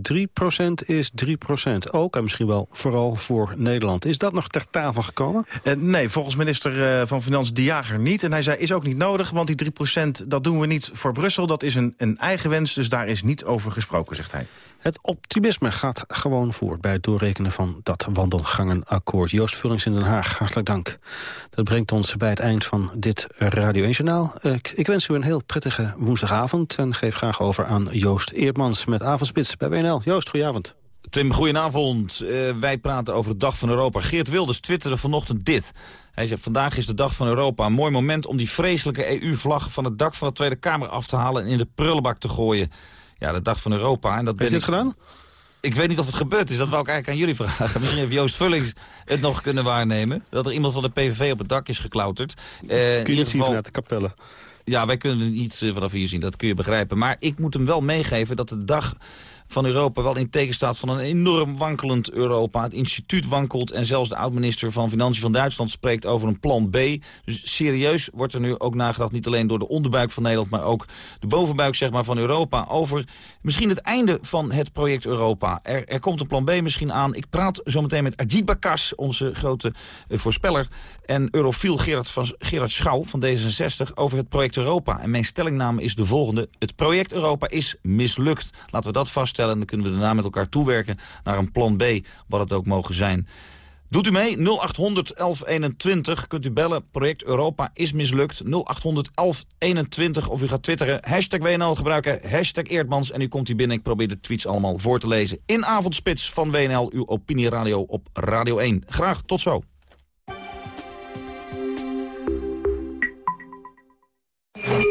3% is 3%. Ook en misschien wel vooral voor Nederland. Is dat nog ter tafel gekomen? Uh, nee, volgens minister van Financiën De Jager niet. En hij zei, is ook niet nodig, want die 3% dat doen we niet voor Brussel. Dat is een, een eigen wens, dus daar is niet over gesproken, zegt hij. Het optimisme gaat gewoon voort bij het doorrekenen van dat wandelgangenakkoord. Joost Vullings in Den Haag, hartelijk dank. Dat brengt ons bij het eind van dit Radio 1-journaal. Ik, ik, wens u een heel prettige woensdagavond en geef graag over aan Joost Eerdmans met Avondspits bij WNL. Joost, goedenavond. Tim, goedenavond. Uh, wij praten over de Dag van Europa. Geert Wilders twitterde vanochtend dit. Hij zegt, vandaag is de Dag van Europa. Een mooi moment om die vreselijke EU-vlag van het dak van de Tweede Kamer af te halen... en in de prullenbak te gooien. Ja, de Dag van Europa. En dat Heb je dit gedaan? Ik weet niet of het gebeurd is. Dat wil ik eigenlijk aan jullie vragen. Misschien heeft Joost Vullings het nog kunnen waarnemen. Dat er iemand van de PVV op het dak is geklauterd. Uh, kun je niet zien vanuit de kapellen. Ja, wij kunnen het niet uh, vanaf hier zien. Dat kun je begrijpen. Maar ik moet hem wel meegeven dat de dag van Europa wel in teken staat van een enorm wankelend Europa. Het instituut wankelt en zelfs de oud-minister van Financiën van Duitsland spreekt over een plan B. Dus serieus wordt er nu ook nagedacht, niet alleen door de onderbuik van Nederland, maar ook de bovenbuik zeg maar, van Europa, over misschien het einde van het project Europa. Er, er komt een plan B misschien aan. Ik praat zometeen met Ajit Bakas, onze grote uh, voorspeller, en eurofiel Gerard, van, Gerard Schouw van D66 over het project Europa. En mijn stellingname is de volgende. Het project Europa is mislukt. Laten we dat vaststellen en dan kunnen we daarna met elkaar toewerken naar een plan B, wat het ook mogen zijn. Doet u mee? 0800 1121. Kunt u bellen. Project Europa is mislukt. 0800 1121. Of u gaat twitteren. Hashtag WNL gebruiken. Hashtag Eerdmans. En u komt hier binnen. Ik probeer de tweets allemaal voor te lezen. In Avondspits van WNL. Uw opinieradio op Radio 1. Graag tot zo.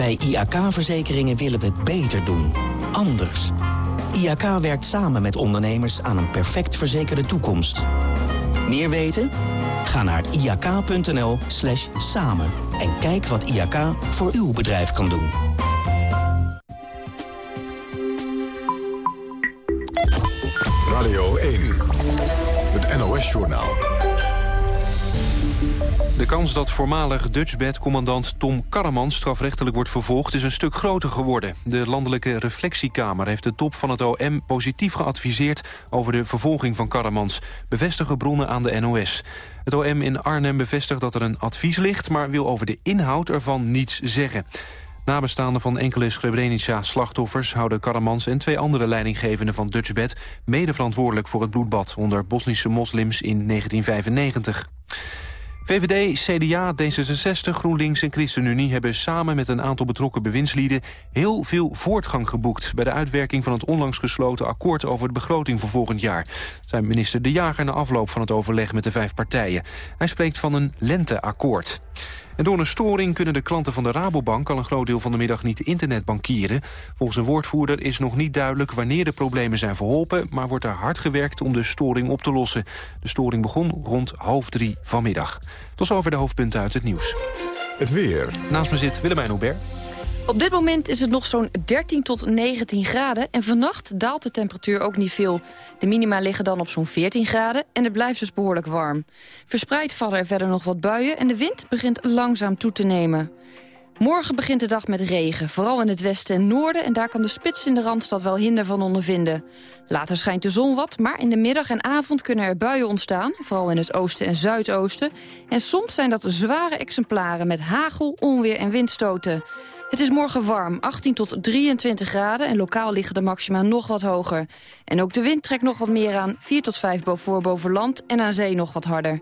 Bij IAK-verzekeringen willen we het beter doen. Anders. IAK werkt samen met ondernemers aan een perfect verzekerde toekomst. Meer weten? Ga naar iak.nl slash samen en kijk wat IAK voor uw bedrijf kan doen. Radio 1, het NOS-journaal. De kans dat voormalig Dutchbed-commandant Tom Karreman strafrechtelijk wordt vervolgd is een stuk groter geworden. De Landelijke Reflectiekamer heeft de top van het OM positief geadviseerd over de vervolging van Karremans, bevestigen bronnen aan de NOS. Het OM in Arnhem bevestigt dat er een advies ligt, maar wil over de inhoud ervan niets zeggen. Nabestaanden van enkele Srebrenica-slachtoffers houden Karremans en twee andere leidinggevenden van Dutchbed mede verantwoordelijk voor het bloedbad onder Bosnische moslims in 1995. VVD, CDA, D66, GroenLinks en ChristenUnie hebben samen met een aantal betrokken bewindslieden heel veel voortgang geboekt bij de uitwerking van het onlangs gesloten akkoord over de begroting voor volgend jaar. Zijn minister De Jager na afloop van het overleg met de vijf partijen. Hij spreekt van een lenteakkoord. En door een storing kunnen de klanten van de Rabobank al een groot deel van de middag niet internetbankieren. Volgens een woordvoerder is nog niet duidelijk wanneer de problemen zijn verholpen, maar wordt er hard gewerkt om de storing op te lossen. De storing begon rond half drie vanmiddag. Tot zover de hoofdpunten uit het nieuws. Het weer. Naast me zit Willemijn Hubert. Op dit moment is het nog zo'n 13 tot 19 graden. En vannacht daalt de temperatuur ook niet veel. De minima liggen dan op zo'n 14 graden en het blijft dus behoorlijk warm. Verspreid vallen er verder nog wat buien en de wind begint langzaam toe te nemen. Morgen begint de dag met regen, vooral in het westen en noorden... en daar kan de spits in de Randstad wel hinder van ondervinden. Later schijnt de zon wat, maar in de middag en avond kunnen er buien ontstaan... vooral in het oosten en zuidoosten. En soms zijn dat zware exemplaren met hagel, onweer en windstoten. Het is morgen warm, 18 tot 23 graden en lokaal liggen de maxima nog wat hoger. En ook de wind trekt nog wat meer aan, 4 tot 5 voor boven land en aan zee nog wat harder.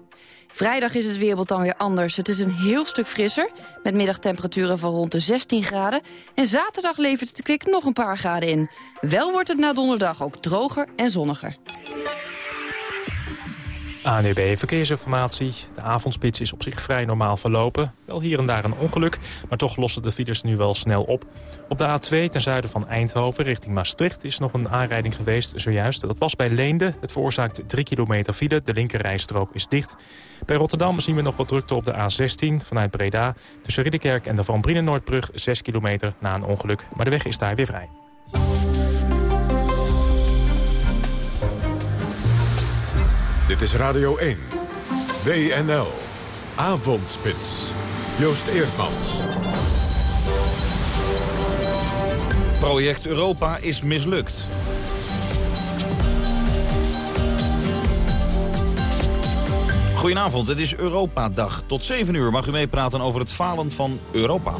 Vrijdag is het weerbeeld dan weer anders. Het is een heel stuk frisser, met middagtemperaturen van rond de 16 graden. En zaterdag levert het kwik nog een paar graden in. Wel wordt het na donderdag ook droger en zonniger. ANEB Verkeersinformatie. De avondspits is op zich vrij normaal verlopen. Wel hier en daar een ongeluk, maar toch lossen de files nu wel snel op. Op de A2 ten zuiden van Eindhoven richting Maastricht is nog een aanrijding geweest zojuist. Dat was bij Leende. Het veroorzaakt 3 kilometer file. De linkerrijstrook is dicht. Bij Rotterdam zien we nog wat drukte op de A16 vanuit Breda. Tussen Ridderkerk en de Van Brienen-Noordbrug 6 kilometer na een ongeluk. Maar de weg is daar weer vrij. Dit is Radio 1. WNL. Avondspits. Joost Eerdmans. Project Europa is mislukt. Goedenavond, het is Europa-dag. Tot 7 uur mag u meepraten over het falen van Europa.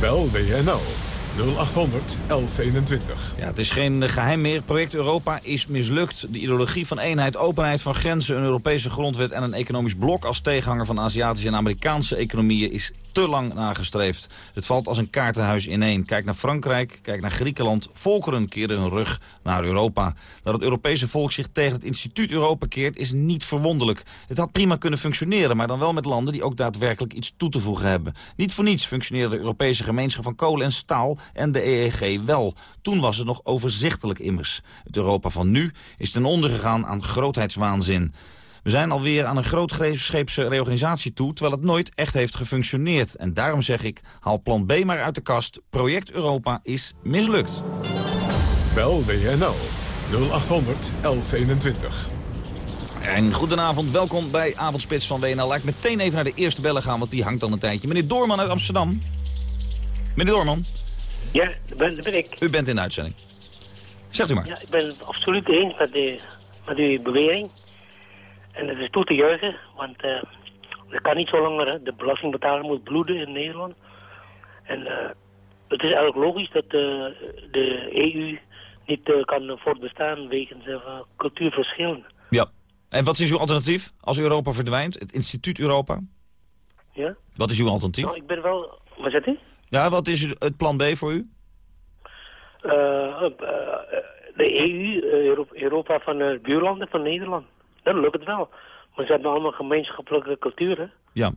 Bel WNL 0800 1121. Ja, het is geen geheim meer. Project Europa is mislukt. De ideologie van eenheid, openheid van grenzen, een Europese grondwet... en een economisch blok als tegenhanger van Aziatische en Amerikaanse economieën... is te lang nagestreefd. Het valt als een kaartenhuis ineen. Kijk naar Frankrijk, kijk naar Griekenland. Volkeren keren hun rug naar Europa. Dat het Europese volk zich tegen het instituut Europa keert... is niet verwonderlijk. Het had prima kunnen functioneren, maar dan wel met landen... die ook daadwerkelijk iets toe te voegen hebben. Niet voor niets functioneerde de Europese gemeenschap van kolen en staal... en de EEG wel. Toen was het nog overzichtelijk immers. Het Europa van nu is ten onder gegaan aan grootheidswaanzin. We zijn alweer aan een grootscheepse reorganisatie toe... terwijl het nooit echt heeft gefunctioneerd. En daarom zeg ik, haal plan B maar uit de kast. Project Europa is mislukt. Bel WNL 0800 1121. En goedenavond, welkom bij Avondspits van WNL. Laat ik meteen even naar de eerste bellen gaan, want die hangt al een tijdje. Meneer Doorman uit Amsterdam. Meneer Doorman. Ja, dat ben, dat ben ik. U bent in de uitzending. Zegt u maar. Ja, ik ben het absoluut eens met, de, met uw bewering. En het is toe te juichen, want uh, dat kan niet zo langer. Hè. De belastingbetaler moet bloeden in Nederland. En uh, het is eigenlijk logisch dat uh, de EU niet kan voortbestaan wegens cultuurverschillen. Ja. En wat is uw alternatief als Europa verdwijnt? Het instituut Europa? Ja? Wat is uw alternatief? Nou, ik ben wel... Wat zegt u? Ja, wat is het plan B voor u? de EU, Europa van de buurlanden van Nederland. Dan lukt het wel. Maar ze hebben allemaal gemeenschappelijke culturen. Ja,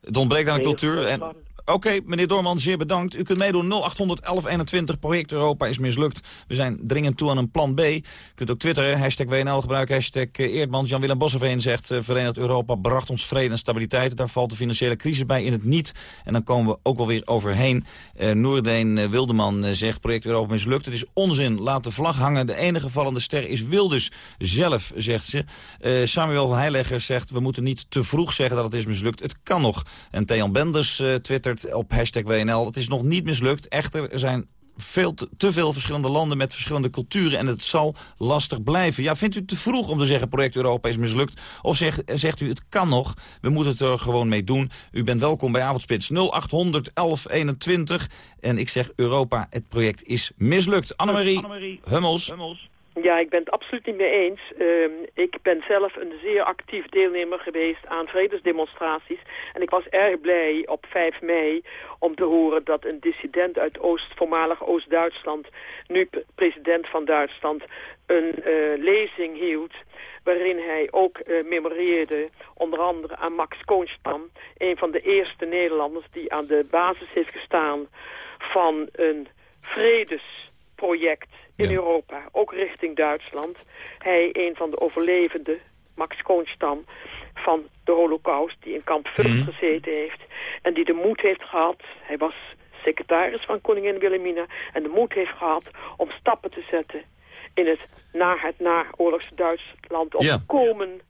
het ontbreekt aan de cultuur. En... Oké, meneer Doorman, zeer bedankt. U kunt meedoen 0800 1121. Project Europa is mislukt. We zijn dringend toe aan een plan B. U kunt ook twitteren, hashtag WNL gebruiken, hashtag Eerdmans. Jan-Willem Bosseveen zegt, uh, Verenigd Europa bracht ons vrede en stabiliteit. Daar valt de financiële crisis bij in het niet. En dan komen we ook wel weer overheen. Uh, Noordeen Wildeman zegt, project Europa mislukt. Het is onzin, laat de vlag hangen. De enige vallende ster is Wilders zelf, zegt ze. Samuel Heilegger zegt, we moeten niet te vroeg zeggen dat het is mislukt. Het kan nog. En Thean Benders op hashtag WNL. Het is nog niet mislukt. Echter, er zijn veel te, te, veel verschillende landen met verschillende culturen... en het zal lastig blijven. Ja, vindt u het te vroeg om te zeggen project Europa is mislukt? Of zeg, zegt u het kan nog, we moeten het er gewoon mee doen? U bent welkom bij Avondspits 0800 1121. En ik zeg Europa, het project is mislukt. Annemarie, Annemarie Hummels. Hummels. Ja, ik ben het absoluut niet mee eens. Uh, ik ben zelf een zeer actief deelnemer geweest aan vredesdemonstraties. En ik was erg blij op 5 mei om te horen dat een dissident uit Oost, voormalig Oost-Duitsland, nu president van Duitsland, een uh, lezing hield waarin hij ook uh, memoreerde onder andere aan Max Koonstam, een van de eerste Nederlanders die aan de basis heeft gestaan van een vredesproject in Europa, ook richting Duitsland. Hij, een van de overlevenden, Max Koonstam, van de holocaust, die in kamp Vught Mhm. gezeten heeft. En die de moed heeft gehad, hij was secretaris van koningin Wilhelmina, en de moed heeft gehad om stappen te zetten in het na het naoorlogse Duitsland om Ja. te komen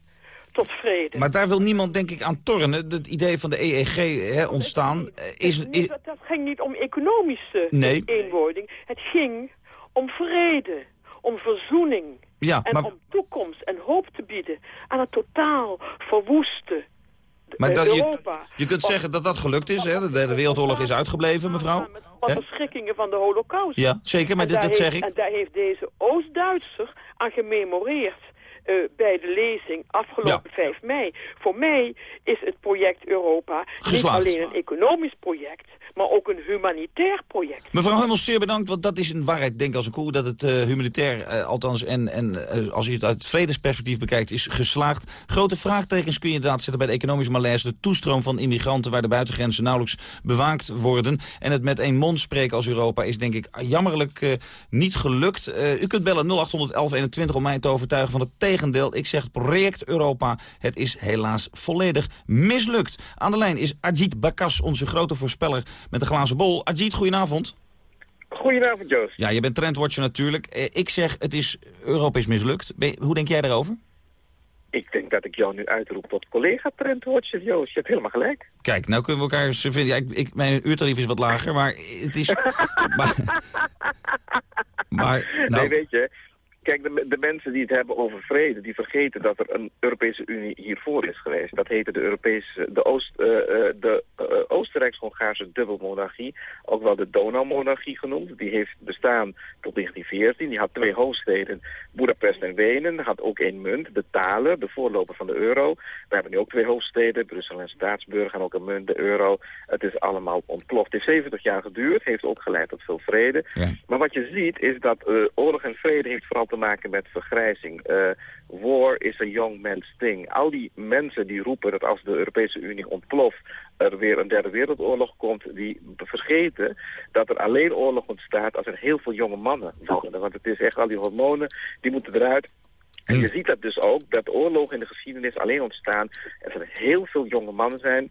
tot vrede. Maar daar wil niemand denk ik aan tornen. Het idee van de EEG hè, ontstaan is... Is dat, dat ging niet om economische Nee. eenwording. Het ging om vrede, om verzoening. Ja, en maar- om toekomst en hoop te bieden aan het totaal verwoeste maar eh, dat, Europa. je kunt zeggen dat dat gelukt is. Hè? De derde wereldoorlog is uitgebleven, mevrouw. Van Hè? verschrikkingen van de holocaust. Ja, zeker, maar dit, dat zeg heeft- ik. En daar heeft deze Oost-Duitser aan gememoreerd eh, bij de lezing afgelopen 5 mei. Voor mij is het project Europa Geslaagd. niet alleen een economisch project, maar ook een humanitair project. Mevrouw Hummels, zeer bedankt, want dat is een waarheid, denk ik als een koe... dat het eh, humanitair, eh, althans, en, en eh, als je het uit vredesperspectief bekijkt, is geslaagd. Grote vraagtekens kun je inderdaad zetten bij de economische malaise... de toestroom van immigranten waar de buitengrenzen nauwelijks bewaakt worden. En het met één mond spreken als Europa is, denk ik, jammerlijk niet gelukt. U kunt bellen 081121 om mij te overtuigen van het tegendeel. Ik zeg project Europa, het is helaas volledig mislukt. Aan de lijn is Ajit Bakas, onze grote voorspeller met de glazen bol. Ajit, goedenavond. Goedenavond, Joost. Ja, je bent trendwatcher natuurlijk. Eh, Ik zeg, het is, Europa is mislukt. Hoe denk jij daarover? Ik denk dat ik jou nu uitroep tot collega Trendwatcher, Joost. Je hebt helemaal gelijk. Kijk, nou kunnen we elkaar eens vinden. Ja, ik, ik, mijn uurtarief is wat lager, maar het is... maar, maar, nou, Nee, weet je. Kijk, de, de, mensen die het hebben over vrede, die vergeten dat er een Europese Unie hiervoor is geweest. Dat heette de Europese, de, Oost, uh, de uh, Oostenrijks-Hongaarse dubbelmonarchie, ook wel de Donaumonarchie genoemd. Die heeft bestaan tot 1914. Die had twee hoofdsteden, Budapest en Wenen. Had ook één munt, de taler, de voorloper van de euro. We hebben nu ook twee hoofdsteden, Brussel en Staatsburg, en ook een munt, de euro. Het is allemaal ontploft. Het heeft 70 jaar geduurd, heeft ook geleid tot veel vrede. Ja. Maar wat je ziet is dat uh, oorlog en vrede heeft vooral te maken met vergrijzing. Uh, war is a young man's thing. Al die mensen die roepen dat als de Europese Unie ontploft... er weer een derde wereldoorlog komt, die vergeten dat er alleen oorlog ontstaat als er heel veel jonge mannen worden. Want het is echt al die hormonen, die moeten eruit. En je ziet dat dus ook, dat oorlogen in de geschiedenis alleen ontstaan... als er heel veel jonge mannen zijn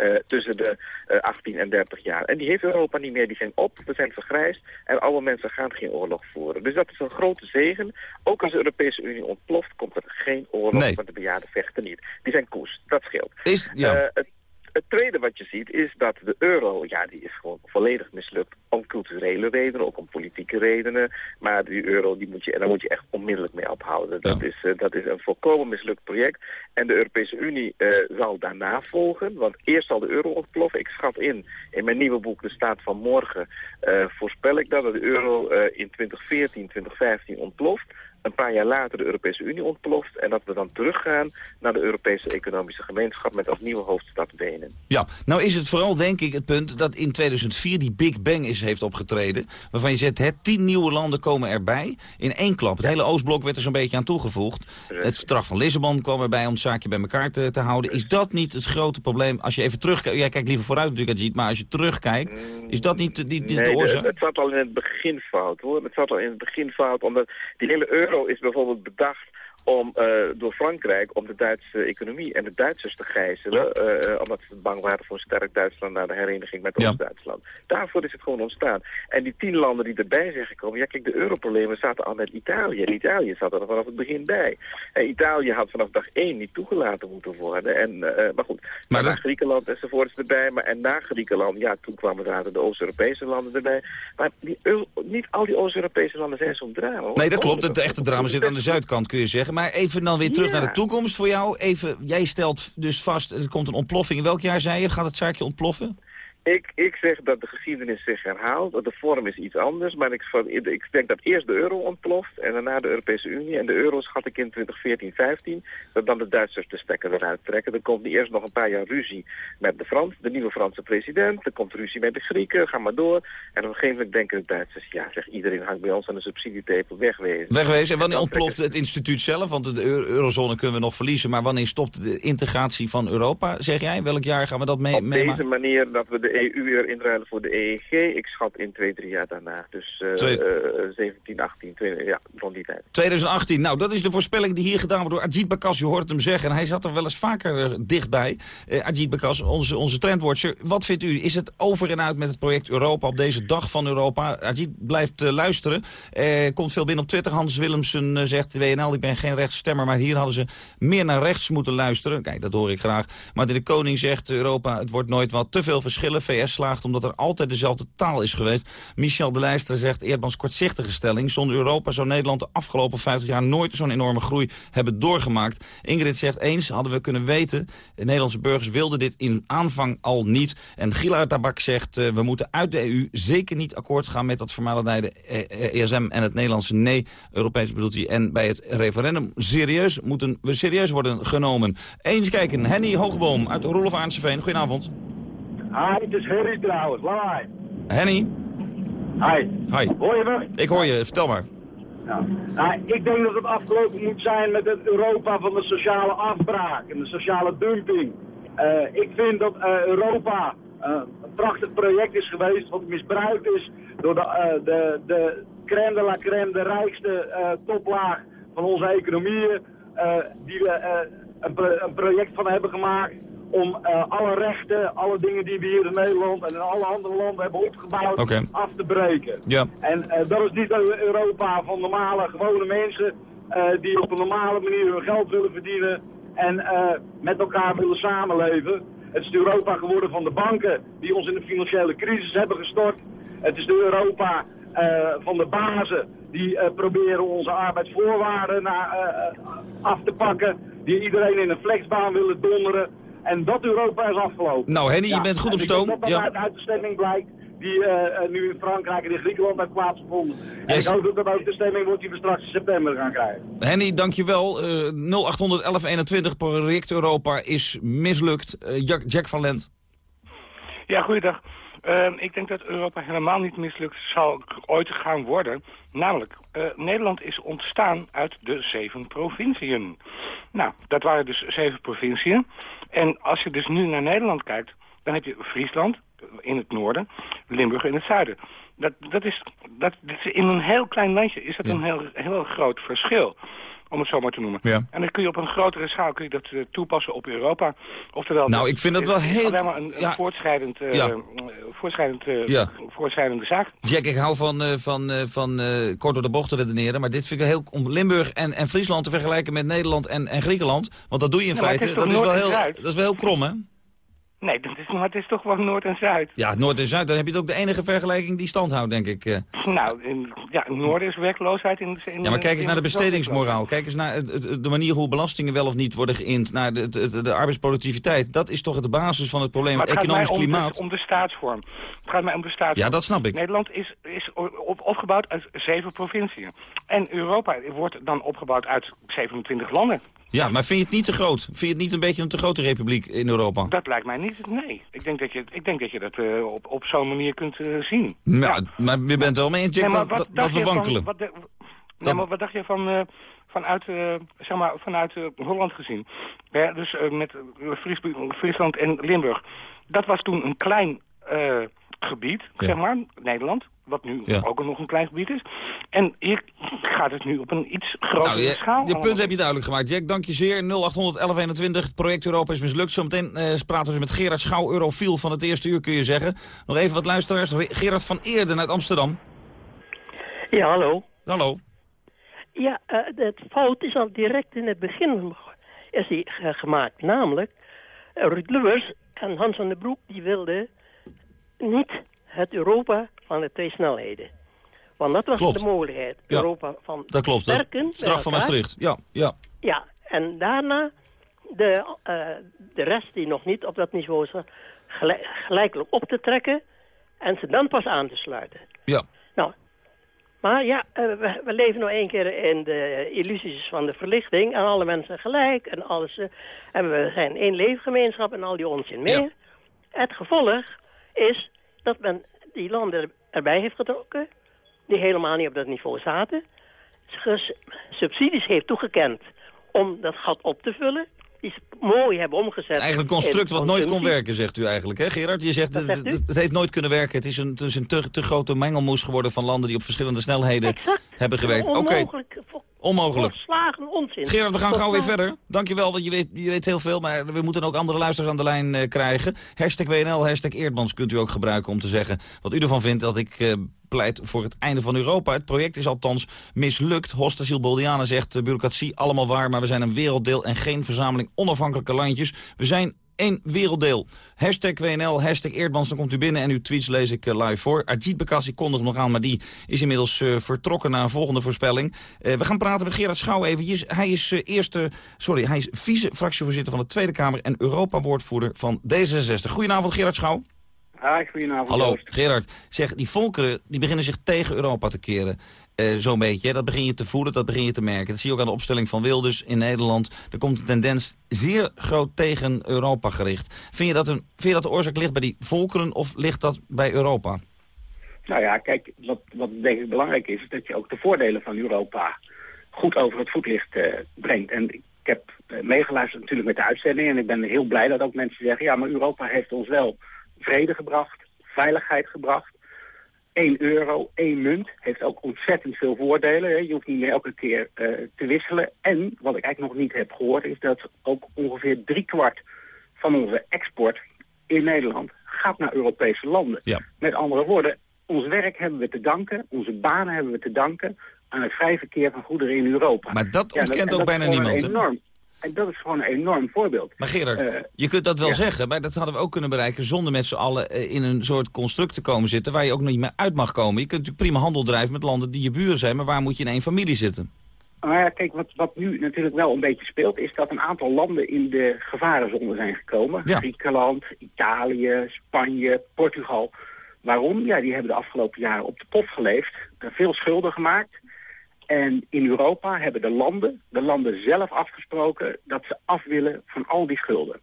uh, tussen de uh, 18 en 30 jaar. En die heeft Europa niet meer, die zijn op, we zijn vergrijsd en oude mensen gaan geen oorlog voeren. Dus dat is een grote zegen. Ook als de Europese Unie ontploft, komt er geen oorlog, nee. want de bejaarden vechten niet. Die zijn koers, dat scheelt. Is, ja. uh, het, het tweede wat je ziet is dat de euro, ja, die is gewoon volledig mislukt. Om culturele redenen, ook om politieke redenen. Maar die euro, die moet je, daar moet je echt onmiddellijk mee ophouden. Dat, is, uh, dat is een volkomen mislukt project. En de Europese Unie uh, zal daarna volgen. Want eerst zal de euro ontploffen. Ik schat in, in mijn nieuwe boek De Staat van Morgen, uh, voorspel ik dat de euro in 2014, 2015 ontploft een paar jaar later de Europese Unie ontploft... en dat we dan teruggaan naar de Europese Economische Gemeenschap... met als nieuwe hoofdstad Wenen. Ja, nou is het vooral denk ik het punt dat in 2004 die Big Bang is, heeft opgetreden... waarvan je zegt, hè, tien nieuwe landen komen erbij in één klap. Het hele Oostblok werd er zo'n beetje aan toegevoegd. Het verdrag van Lissabon kwam erbij om het zaakje bij elkaar te, te houden. Is dat niet het grote probleem? Als je even terugkijkt, jij kijkt liever vooruit natuurlijk, Ajit... maar als je terugkijkt, is dat niet, niet, niet nee, de oorzaak? Het zat al in het begin fout, hoor. Het zat al in het begin fout, omdat die hele euro is bijvoorbeeld bedacht om, uh, door Frankrijk om de Duitse economie en de Duitsers te gijzelen. Uh, omdat ze bang waren voor een sterk Duitsland na de hereniging met Ja. Oost-Duitsland. Daarvoor is het gewoon ontstaan. En die tien landen die erbij zijn gekomen, ja kijk, de europroblemen zaten al met Italië. En Italië zat er vanaf het begin bij. En Italië had vanaf dag één niet toegelaten moeten worden. En, uh, maar goed, maar dat- Griekenland enzovoort is erbij. Maar en na Griekenland, ja, toen kwamen later de Oost-Europese landen erbij. Maar die, niet al die Oost-Europese landen zijn zo'n drama. hoor. Nee, dat klopt. Het echte drama zit aan de zuidkant, kun je zeggen. Maar even dan weer terug Ja. naar de toekomst voor jou. Even, jij stelt dus vast, er komt een ontploffing. In welk jaar zei je? Gaat het zaakje ontploffen? Ik, ik zeg dat de geschiedenis zich herhaalt. De vorm is iets anders. Maar ik, ik denk dat eerst de euro ontploft en daarna de Europese Unie. En de euro schat ik in 2014, 15. Dat dan de Duitsers de stekker eruit trekken. Er komt eerst nog een paar jaar ruzie met de Frans, de nieuwe Franse president. Er komt ruzie met de Grieken. Ga maar door. En op een gegeven moment denken de Duitsers... Ja, zeg, iedereen hangt bij ons aan de subsidietepel. Wegwezen. Wegwezen. En wanneer dan ontploft het instituut zelf? Want de euro- eurozone kunnen we nog verliezen. Maar wanneer stopt de integratie van Europa, zeg jij? Welk jaar gaan we dat mee Op deze manier dat we de EU weer inruilen voor de EEG. Ik schat in twee, drie jaar daarna. Dus Twee- eh, 17, 18, 20, ja, rond die tijd. 2018. Nou, dat is de voorspelling die hier gedaan wordt door Ajit Bakas. Je hoort hem zeggen. En hij zat er wel eens vaker eh, dichtbij. Eh Ajit Bakas, onze, onze trendwatcher. Wat vindt u? Is het over en uit met het project Europa op deze dag van Europa? Ajit blijft eh, luisteren. Komt veel binnen op Twitter. Hans Willemsen zegt, WNL, ik ben geen rechtsstemmer. Maar hier hadden ze meer naar rechts moeten luisteren. Kijk, dat hoor ik graag. Maar de koning zegt, Europa, het wordt nooit wat te veel verschillen. VS slaagt omdat er altijd dezelfde taal is geweest. Michel de Lijster zegt, Eerdmans kortzichtige stelling. Zonder Europa zou Nederland de afgelopen 50 jaar nooit zo'n enorme groei hebben doorgemaakt. Ingrid zegt, eens hadden we kunnen weten. De Nederlandse burgers wilden dit in aanvang al niet. En Gila Tabak zegt, eh, we moeten uit de EU zeker niet akkoord gaan met dat vermalendijde ESM en het Nederlandse nee. Europees bedoelt hij. En bij het referendum serieus moeten we serieus worden genomen. Eens kijken, Henny Hoogboom uit Roelof Aarnseveen. Goedenavond. Hi, het is Harry trouwens. Lawaai. Henny. Hi. Hi. Hoor je me? Ik hoor je, vertel maar. Ja. Nou, ik denk dat het afgelopen moet zijn met het Europa van de sociale afbraak en de sociale dumping. Eh, ik vind dat eh, Europa eh, een prachtig project is geweest wat misbruikt is door de, de, de crème de la crème, de rijkste toplaag van onze economieën, die we een, een project van hebben gemaakt om eh, alle rechten, alle dingen die we hier in Nederland en in alle andere landen hebben opgebouwd af te breken. Ja. En eh, dat is niet Europa van normale, gewone mensen eh, die op een normale manier hun geld willen verdienen en met elkaar willen samenleven. Het is de Europa geworden van de banken die ons in de financiële crisis hebben gestort. Het is de Europa van de bazen die proberen onze arbeidsvoorwaarden na, af te pakken, die iedereen in een flexbaan willen donderen. En dat Europa is afgelopen. Nou, Henny, je bent goed op ik denk stoom. Dat dat Ja. uit, uit de stemming blijkt die eh, eh, nu in Frankrijk en in Griekenland heeft plaatsgevonden. En Yes. ik hoop dat dat ook de stemming wordt die we straks in september gaan krijgen. Henny, dankjewel. Eh 0800 1121 project Europa is mislukt. Jack, Jack van Lent. Ja, goeiedag. Ehm, ik denk dat Europa helemaal niet mislukt zal ooit gaan worden. Namelijk, eh, Nederland is ontstaan uit de zeven provinciën. Nou, dat waren dus zeven provinciën. En als je dus nu naar Nederland kijkt, dan heb je Friesland in het noorden, Limburg in het zuiden. Dat, dat is, dat, dat is in een heel klein landje is dat een heel, heel groot verschil. Om het zo maar te noemen. Ja. En dan kun je op een grotere schaal kun je dat eh, toepassen op Europa. Oftewel, Nou, ik vind dat wel heel- Alleen maar een, een ja. voortschrijdend, eh, Ja. eh, voortschrijdend, voortschrijdende zaak. Jack, ik hou van, van, van kort door de bocht te redeneren. Maar dit vind ik wel heel... Om Limburg en, en Friesland te vergelijken met Nederland en, en Griekenland. Want dat doe je in feite. dat, is wel heel, dat is wel heel krom, hè? Nee, dat is, maar het is toch wel Noord en Zuid. Ja, Noord en Zuid. Dan heb je het ook de enige vergelijking die stand houdt, denk ik. eh. Nou, in, ja, Noorden is werkloosheid in, in Ja, maar kijk eens naar de het bestedingsmoraal. Kijk eens naar het- het- de manier hoe belastingen wel of niet worden geïnd. Naar de, de, de arbeidsproductiviteit. Dat is toch de basis van het probleem. Maar Het het gaat economisch om klimaat. de, om de staatsvorm. Het gaat mij om de staatsvorm. Ja, dat snap ik. Nederland is, is op, opgebouwd uit zeven provinciën. En Europa wordt dan opgebouwd uit 27 landen. Ja, maar vind je het niet te groot? Vind je het niet een beetje een te grote republiek in Europa? Dat lijkt mij niet. Nee. Ik denk dat je, ik denk dat, je dat eh, op, op zo'n manier kunt eh, zien. Nou, maar je bent wel mee eens, Jack, Nee, dat, wat dat, we van- wankelen. wat de- nee, maar wat dacht je van, eh, vanuit, zeg maar, vanuit Holland gezien? Ja, dus met Fries, Friesland en Limburg. Dat was toen een klein gebied, zeg maar, Nederland. Wat nu Ja. ook nog een klein gebied is. En hier gaat het nu op een iets grotere Nou, je, schaal. je punt heb je duidelijk gemaakt. Jack, dank je zeer. 0800 1121. Het project Europa is mislukt. Zometeen eh praten we dus met Gerard Schouw, Eurofiel van het eerste uur, kun je zeggen. Nog even wat luisteraars. Gerard van Eerden uit Amsterdam. Ja, hallo. Hallo. Ja, eh, het fout is al direct in het begin is die, gemaakt. Namelijk, eh, Ruud Lubbers en Hans van den Broek die wilden niet het Europa van de twee snelheden. Want dat was Klopt. de mogelijkheid. Ja. Europa van Dat klopt. Sterken straf van. Maastricht. Ja, ja. Ja, en daarna de, eh, de rest die nog niet op dat niveau is, gelijk, gelijkelijk op te trekken en ze dan pas aan te sluiten. Ja. Nou, maar ja, eh, we, we leven nou één keer in de illusies van de verlichting en alle mensen gelijk en alles. eh, en we zijn één leefgemeenschap en al die onzin meer. Het gevolg is dat men die landen erbij heeft getrokken die helemaal niet op dat niveau zaten. Subsidies heeft toegekend om dat gat op te vullen. Die ze mooi hebben omgezet. Eigenlijk een construct wat nooit kon werken, zegt u eigenlijk, hè Gerard? Je zegt, zegt u? het- heeft nooit kunnen werken. Het is een, het is een te, te grote mengelmoes geworden van landen die op verschillende snelheden hebben gewerkt. Oké, Onmogelijk. Onmogelijk. Volslagen onzin. Gerard, we gaan gauw weer verder. Dankjewel, want je weet, je weet heel veel, maar we moeten ook andere luisteraars aan de lijn eh, krijgen. Hashtag WNL, hashtag Eerdmans kunt u ook gebruiken om te zeggen wat u ervan vindt dat ik eh, pleit voor het einde van Europa. Het project is althans mislukt. Hostasiel Boldiana zegt, eh, bureaucratie allemaal waar, maar we zijn een werelddeel en geen verzameling onafhankelijke landjes. We zijn één werelddeel. Hashtag WNL, hashtag Eerdmans, dan komt u binnen en uw tweets lees ik eh, live voor. Ajit Bekassi kondigt nog aan, maar die is inmiddels eh, vertrokken naar een volgende voorspelling. Eh, we gaan praten met Gerard Schouw eventjes. Hij is, eerste, sorry, hij is vice-fractievoorzitter van de Tweede Kamer en Europa-woordvoerder van D66. Goedenavond Gerard Schouw. Hi, goedenavond. Hallo. Gerard. Zeg, die volkeren die beginnen zich tegen Europa te keren. Eh, Zo'n beetje, dat begin je te voelen, dat begin je te merken. Dat zie je ook aan de opstelling van Wilders in Nederland. Er komt een tendens zeer groot tegen Europa gericht. Vind je dat, een, vind je dat de oorzaak ligt bij die volkeren of ligt dat bij Europa? Nou ja, kijk, wat, wat denk ik belangrijk is, is dat je ook de voordelen van Europa goed over het voetlicht eh, brengt. En ik heb eh, meegeluisterd natuurlijk met de uitzending en ik ben heel blij dat ook mensen zeggen, ja, maar Europa heeft ons wel vrede gebracht, veiligheid gebracht. 1 euro, één munt, heeft ook ontzettend veel voordelen. Hè. Je hoeft niet meer elke keer eh, te wisselen. En wat ik eigenlijk nog niet heb gehoord, is dat ook ongeveer driekwart van onze export in Nederland gaat naar Europese landen. Ja. Met andere woorden, ons werk hebben we te danken, onze banen hebben we te danken aan het vrij verkeer van goederen in Europa. Maar dat ontkent en ook dat bijna niemand? Enorm. En dat is gewoon een enorm voorbeeld. Maar Gerard, Eh, je kunt dat wel ja. zeggen, maar dat hadden we ook kunnen bereiken... zonder met z'n allen eh, in een soort construct te komen zitten... waar je ook niet meer uit mag komen. Je kunt natuurlijk prima handel drijven met landen die je buren zijn... maar waar moet je in één familie zitten? Maar ja, kijk, wat, wat nu natuurlijk wel een beetje speelt... is dat een aantal landen in de gevarenzone zijn gekomen. Ja. Griekenland, Italië, Spanje, Portugal. Waarom? Ja, die hebben de afgelopen jaren op de pot geleefd. eh, veel schulden gemaakt. En in Europa hebben de landen, de landen zelf afgesproken... dat ze af willen van al die schulden.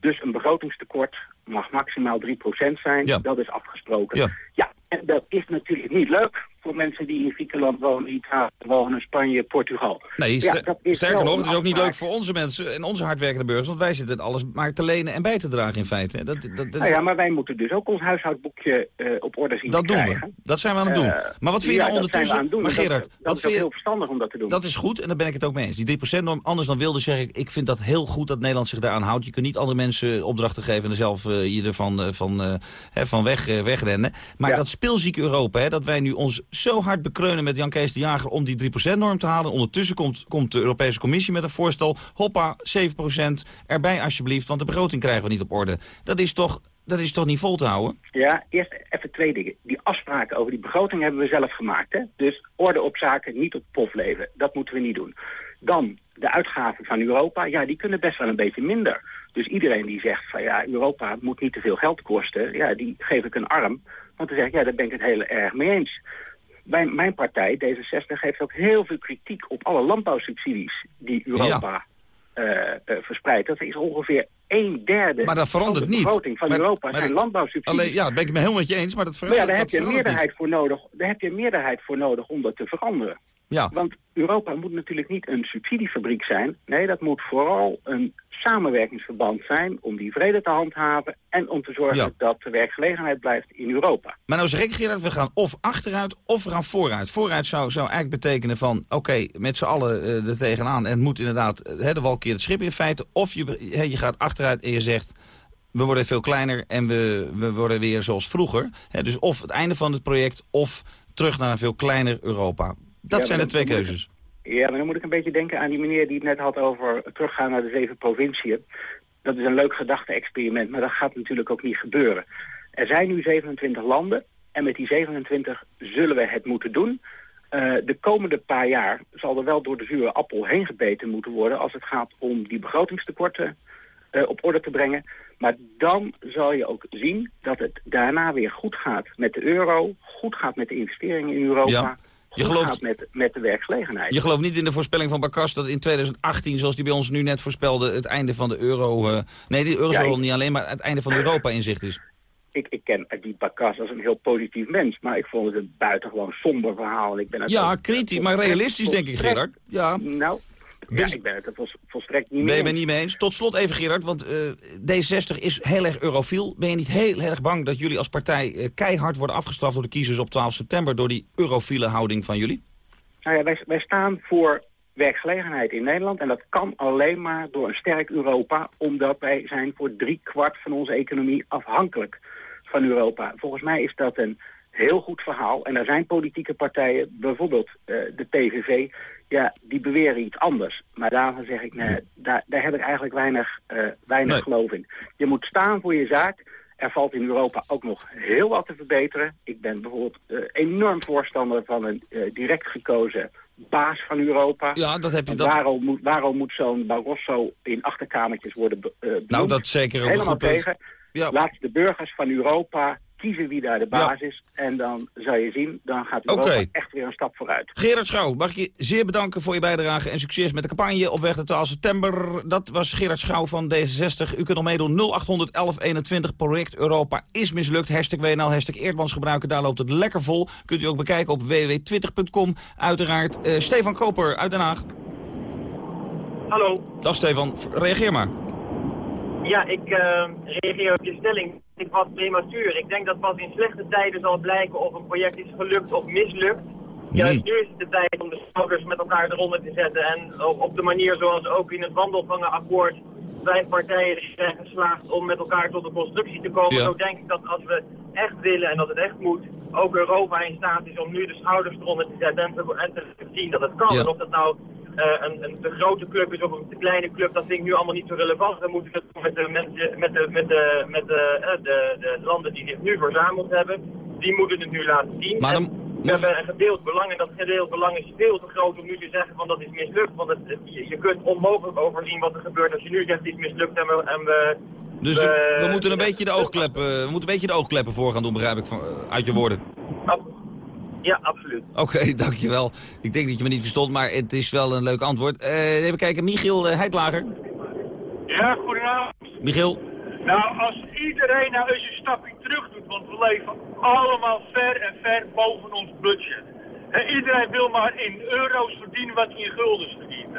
Dus een begrotingstekort mag maximaal 3% zijn. Ja. Dat is afgesproken. Ja. Ja, en dat is natuurlijk niet leuk voor mensen die in Griekenland wonen, Italië wonen, Spanje, Portugal. Nee, Ja, dat is sterker nog, het is ook niet leuk voor onze mensen en onze hardwerkende burgers... want wij zitten alles maar te lenen en bij te dragen in feite. Dat, dat, dat, Nou ja, maar wij moeten dus ook ons huishoudboekje eh, op orde zien dat doen krijgen. we. Dat zijn we aan het doen. Eh, maar wat vind je ja, nou dat ondertussen? doen. Maar dat- Gerard, dat, wat is ook vind je... heel verstandig om dat te doen. Dat is goed en daar ben ik het ook mee eens. Die 3% norm, anders dan wilde zeg ik, ik vind dat heel goed dat Nederland zich daaraan houdt. Je kunt niet andere mensen opdrachten geven en zelf eh, je ervan van, hè, van weg, wegrennen. Maar dat speelzieke Europa, hè, dat wij nu ons zo hard bekreunen met Jan Kees de Jager om die 3% norm te halen. Ondertussen komt, komt de Europese Commissie met een voorstel. Hoppa, 7% erbij alsjeblieft, want de begroting krijgen we niet op orde. Dat is toch, dat is toch niet vol te houden? Ja, eerst even twee dingen. Die afspraken over die begroting hebben we zelf gemaakt. Hè? Dus orde op zaken, niet op pof leven. Dat moeten we niet doen. Dan de uitgaven van Europa, ja, die kunnen best wel een beetje minder. Dus iedereen die zegt van ja, Europa moet niet te veel geld kosten, ja, die geef ik een arm. Want dan zeg ik, ja, daar ben ik het heel erg mee eens. Mijn, mijn partij, D66, heeft ook heel veel kritiek op alle landbouwsubsidies die Europa eh, eh, verspreidt. Dat is ongeveer een derde Maar dat verandert van de begroting van Maar- Europa maar- zijn landbouwsubsidies. Alleen, ja, dat ben ik het helemaal met je eens, maar dat Maar ja, verandert, daar heb je een verandert niet. meerderheid voor nodig. Daar heb je een meerderheid voor nodig om dat te veranderen. Ja. Want Europa moet natuurlijk niet een subsidiefabriek zijn. Nee, dat moet vooral een samenwerkingsverband zijn om die vrede te handhaven en om te zorgen Ja. dat de werkgelegenheid blijft in Europa. Maar nou zeg ik, Gerard, we gaan of achteruit of we gaan vooruit. Vooruit zou, zou eigenlijk betekenen van, oké, met z'n allen eh, er tegenaan. En het moet inderdaad eh, hè, de wal keert het schip in feite. Of je, hè, je gaat achteruit en je zegt, we worden veel kleiner en we, we worden weer zoals vroeger. Hè, dus of het einde van het project of terug naar een veel kleiner Europa. Dat Ja, zijn de twee ik- keuzes. Ja, maar dan moet ik een beetje denken aan die meneer die het net had over teruggaan naar de zeven provinciën. Dat is een leuk gedachte-experiment, maar dat gaat natuurlijk ook niet gebeuren. Er zijn nu 27 landen en met die 27 zullen we het moeten doen. Eh, de komende paar jaar zal er wel door de zure appel heen gebeten moeten worden als het gaat om die begrotingstekorten eh, op orde te brengen. Maar dan zal je ook zien dat het daarna weer goed gaat met de euro, goed gaat met de investeringen in Europa, Ja. Je gelooft- gaat met, met de werkgelegenheid. Je gelooft niet in de voorspelling van Bakas dat in 2018, zoals die bij ons nu net voorspelde, het einde van de euro... eh, nee, de eurozone Ja, niet alleen, maar het einde van Europa in zicht is. ik, ik ken Adit Bakas als een heel positief mens, maar ik vond het een buitengewoon somber verhaal. Ik ben Ja, kritisch, maar realistisch denk ik, Gerard. Ja. Nou, ja, Dus- ik ben het er vol- volstrekt niet Ben mee je eens. niet mee eens? Tot slot even, Gerard, want eh, D60 is heel erg eurofiel. Ben je niet heel erg bang dat jullie als partij eh, keihard worden afgestraft door de kiezers op 12 september... door die eurofiele houding van jullie? Nou ja, wij, wij staan voor werkgelegenheid in Nederland en dat kan alleen maar door een sterk Europa, omdat wij zijn voor drie kwart van onze economie afhankelijk van Europa. Volgens mij is dat een heel goed verhaal en er zijn politieke partijen, bijvoorbeeld eh, de PVV, ja, die beweren iets anders. Maar daarvan zeg ik, nee, daar, daar heb ik eigenlijk weinig, eh, weinig Nee. geloof in. Je moet staan voor je zaak. Er valt in Europa ook nog heel wat te verbeteren. Ik ben bijvoorbeeld eh, enorm voorstander van een eh, direct gekozen baas van Europa. Ja, dat heb je dan. Waarom moet, waarom moet zo'n Barroso in achterkamertjes worden benoemd? Nou, dat zeker ook Helemaal tegen. Ja. Laat de burgers van Europa kiezen wie daar de baas is. En dan zal je zien, dan gaat Europa Oké. echt weer een stap vooruit. Gerard Schouw, mag ik je zeer bedanken voor je bijdrage en succes met de campagne op weg naar 12 september. Dat was Gerard Schouw van D66. U kunt nog meedoen 0800 1121. Project Europa is mislukt. Hashtag WNL, hashtag Eerdmans gebruiken. Daar loopt het lekker vol. Kunt u ook bekijken op www.twitter.com. Uiteraard Eh, Stefan Koper uit Den Haag. Hallo. Dag Stefan, reageer maar. Ja, ik eh, reageer op je stelling. Ik was prematuur. Ik denk dat pas in slechte tijden zal blijken of een project is gelukt of mislukt. Juist nu is het de tijd om de schouders met elkaar eronder te zetten. En op de manier zoals ook in het wandelgangenakkoord vijf partijen zijn geslaagd om met elkaar tot een constructie te komen. Ja. Zo denk ik dat als we echt willen en dat het echt moet, ook Europa in staat is om nu de schouders eronder te zetten en te, en te zien dat het kan. Ja. En of dat nou een, een te grote club is of een te kleine club, dat vind ik nu allemaal niet zo relevant. Dan moeten we het met de, mensen, met de, met de, met de, eh, de, de landen die zich nu verzameld hebben, die moeten het nu laten zien. Maar dan- we hebben een gedeeld belang en dat gedeeld belang is veel te groot om nu te zeggen van dat is mislukt. Want het, je, je kunt onmogelijk overzien wat er gebeurt als je nu zegt het is mislukt en we... En we Dus we, we moeten een beetje de oogkleppen, we moeten een beetje de oogkleppen voor gaan doen, begrijp ik, van, eh, uit je woorden. Ja, absoluut. Oké, dankjewel. Ik denk dat je me niet verstond, maar het is wel een leuk antwoord. Eh, even kijken, Michiel uh, Heidlager. Ja, goedenavond. Michiel. Nou, als iedereen nou eens een stapje terug doet, want we leven allemaal ver en ver boven ons budget. En iedereen wil maar in euro's verdienen wat hij in guldens verdient.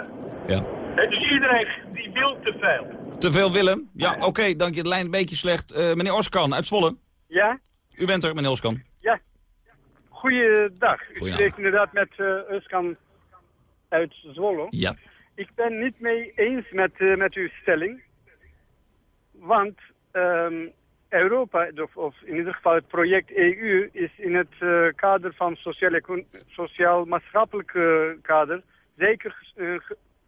Ja. Dus iedereen die wil te veel. Te veel Willem? Ja, oké, dank je. De lijn een beetje slecht. Eh, meneer Oskan uit Zwolle. Ja? U bent er, meneer Oskan. Goeiedag. Ik spreek inderdaad met uh, Uskan uit Zwolle. Ja. Ik ben niet mee eens met, uh, met uw stelling. Want um, Europa, of, of, in ieder geval het project EU, is in het uh, kader van sociaal-maatschappelijk kader zeker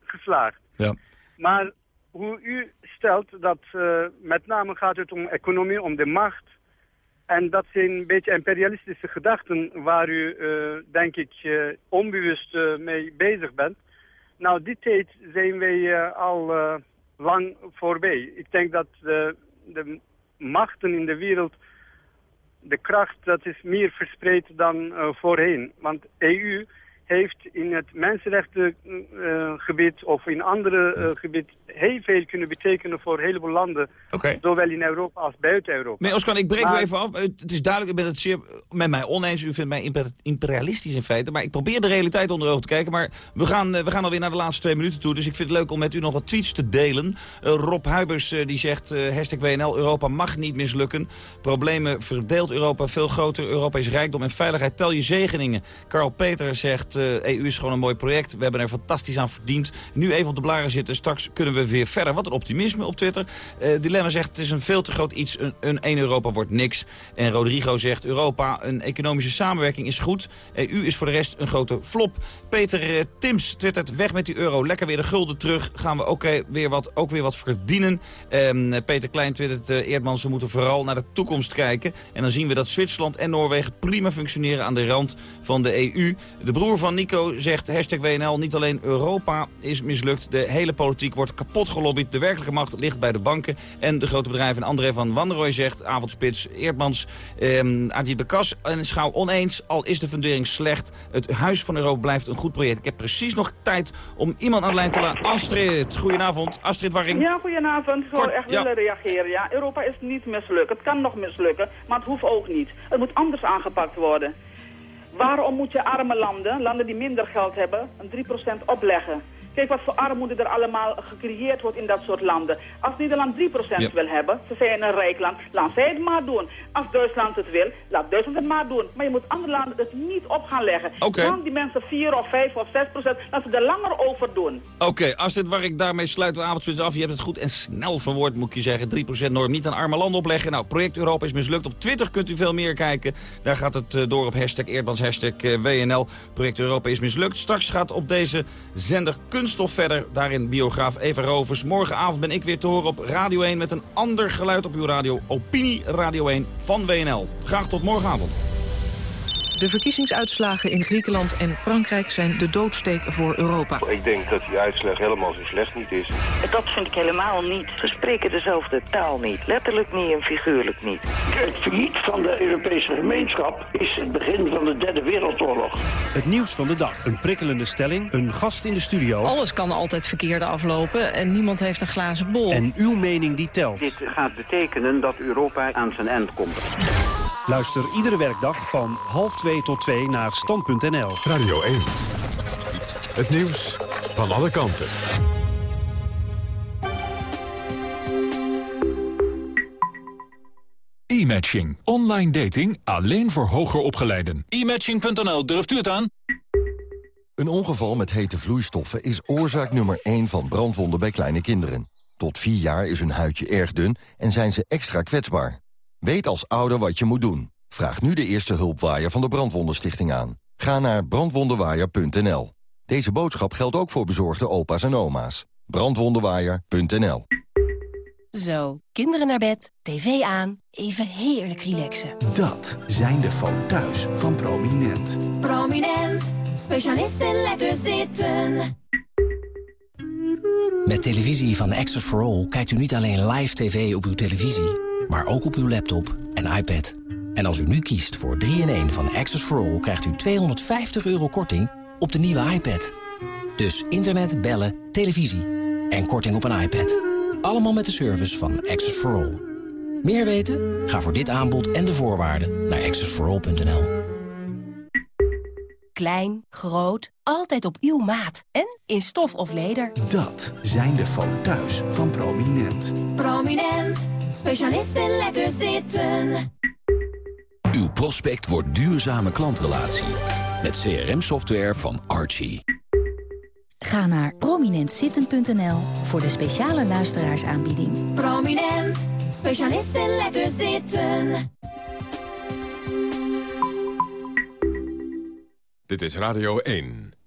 geslaagd. Ja. Maar hoe u stelt dat met name gaat het om economie, om de macht... En dat zijn een beetje imperialistische gedachten waar u, uh, denk ik, uh, onbewust uh, mee bezig bent. Nou, die tijd zijn wij al lang voorbij. Ik denk dat de, machten in de wereld, de kracht, dat is meer verspreid dan voorheen. Want EU heeft in het mensenrechtengebied of in andere gebied heel veel kunnen betekenen voor een heleboel landen. Okay. Zowel in Europa als buiten Europa. Meneer Oskan, ik breek maar... u even af. Het is duidelijk, ik ben het zeer met mij oneens. U vindt mij imperialistisch in feite. Maar ik probeer de realiteit onder ogen te kijken. Maar we gaan, we gaan alweer naar de laatste twee minuten toe. Dus ik vind het leuk om met u nog wat tweets te delen. Uh, Rob Huibers uh, die zegt, uh, hashtag WNL, Europa mag niet mislukken. Problemen verdeelt Europa veel groter. Europa is rijkdom en veiligheid. Tel je zegeningen. Karl Peter zegt, EU is gewoon een mooi project. We hebben er fantastisch aan verdiend. Nu even op de blaren zitten. Straks kunnen we weer verder. Wat een optimisme op Twitter. Uh, Dilemma zegt, het is een veel te groot iets. Een, Europa wordt niks. En Rodrigo zegt, Europa, een economische samenwerking is goed. EU is voor de rest een grote flop. Peter uh, Tims twittert, weg met die euro. Lekker weer de gulden terug. Gaan we ook, weer, wat, ook weer wat verdienen. Um, Peter Klein twittert, uh, Eerdman, ze moeten vooral naar de toekomst kijken. En dan zien we dat Zwitserland en Noorwegen prima functioneren aan de rand van de EU. De broer van Nico zegt, hashtag WNL, niet alleen Europa is mislukt. De hele politiek wordt kapot gelobbyd. De werkelijke macht ligt bij de banken en de grote bedrijven. En André van Wanrooy zegt, avondspits, Eerdmans, Adi Bekas en Schouw oneens. Al is de fundering slecht, het Huis van Europa blijft een goed project. Ik heb precies nog tijd om iemand aan de lijn te laten. Astrid, goedenavond. Astrid Warring. Ja, goedenavond. Ik zou echt ja. willen reageren. Ja, Europa is niet mislukt. Het kan nog mislukken, maar het hoeft ook niet. Het moet anders aangepakt worden. Waarom moet je arme landen, landen die minder geld hebben, een 3% opleggen? Kijk wat voor armoede er allemaal gecreëerd wordt in dat soort landen. Als Nederland 3% ja. wil hebben, ze zijn een rijk land, laat zij het maar doen. Als Duitsland het wil, laat Duitsland het maar doen. Maar je moet andere landen het niet op gaan leggen. Okay. Dan die mensen 4 of 5 of 6%, laat ze er langer over doen. Oké, okay, als dit waar ik daarmee sluit de avondspits af. Je hebt het goed en snel verwoord, moet ik je zeggen. 3% norm niet aan arme landen opleggen. Nou, project Europa is mislukt. Op Twitter kunt u veel meer kijken. Daar gaat het uh, door op hashtag Eerdmans, hashtag uh, WNL. Project Europa is mislukt. Straks gaat op deze zender kunststof verder. Daarin biograaf Eva Rovers. Morgenavond ben ik weer te horen op Radio 1 met een ander geluid op uw radio. Opinie Radio 1 van WNL. Graag tot morgenavond. De verkiezingsuitslagen in Griekenland en Frankrijk zijn de doodsteek voor Europa. Ik denk dat die uitslag helemaal zo slecht niet is. Dat vind ik helemaal niet. Ze spreken dezelfde taal niet. Letterlijk niet en figuurlijk niet. Het failliet van de Europese gemeenschap is het begin van de derde wereldoorlog. Het nieuws van de dag. Een prikkelende stelling, een gast in de studio. Alles kan altijd verkeerd aflopen en niemand heeft een glazen bol. En uw mening die telt. Dit gaat betekenen dat Europa aan zijn eind komt. Luister iedere werkdag van half 2 tot 2 naar stand.nl. Radio 1. Het nieuws van alle kanten. E-matching. Online dating alleen voor hoger opgeleiden. E-matching.nl, durft u het aan? Een ongeval met hete vloeistoffen is oorzaak nummer 1 van brandwonden bij kleine kinderen. Tot 4 jaar is hun huidje erg dun en zijn ze extra kwetsbaar. Weet als ouder wat je moet doen. Vraag nu de eerste hulpwaaier van de Brandwondenstichting aan. Ga naar brandwondenwaaier.nl. Deze boodschap geldt ook voor bezorgde opa's en oma's. Brandwondenwaaier.nl Zo, kinderen naar bed, tv aan, even heerlijk relaxen. Dat zijn de foto's van Prominent. Prominent, specialist in lekker zitten. Met televisie van Access for All kijkt u niet alleen live tv op uw televisie... maar ook op uw laptop en iPad. En als u nu kiest voor 3-in-1 van Access for All... krijgt u 250 euro korting op de nieuwe iPad. Dus internet, bellen, televisie en korting op een iPad. Allemaal met de service van Access for All. Meer weten? Ga voor dit aanbod en de voorwaarden naar accessforall.nl. Klein, groot, altijd op uw maat. En in stof of leder. Dat zijn de foto's van Prominent. Prominent, specialist in lekker zitten. Uw prospect wordt duurzame klantrelatie. Met CRM-software van Archie. Ga naar prominentzitten.nl voor de speciale luisteraarsaanbieding. Prominent, specialist in lekker zitten. Dit is Radio 1.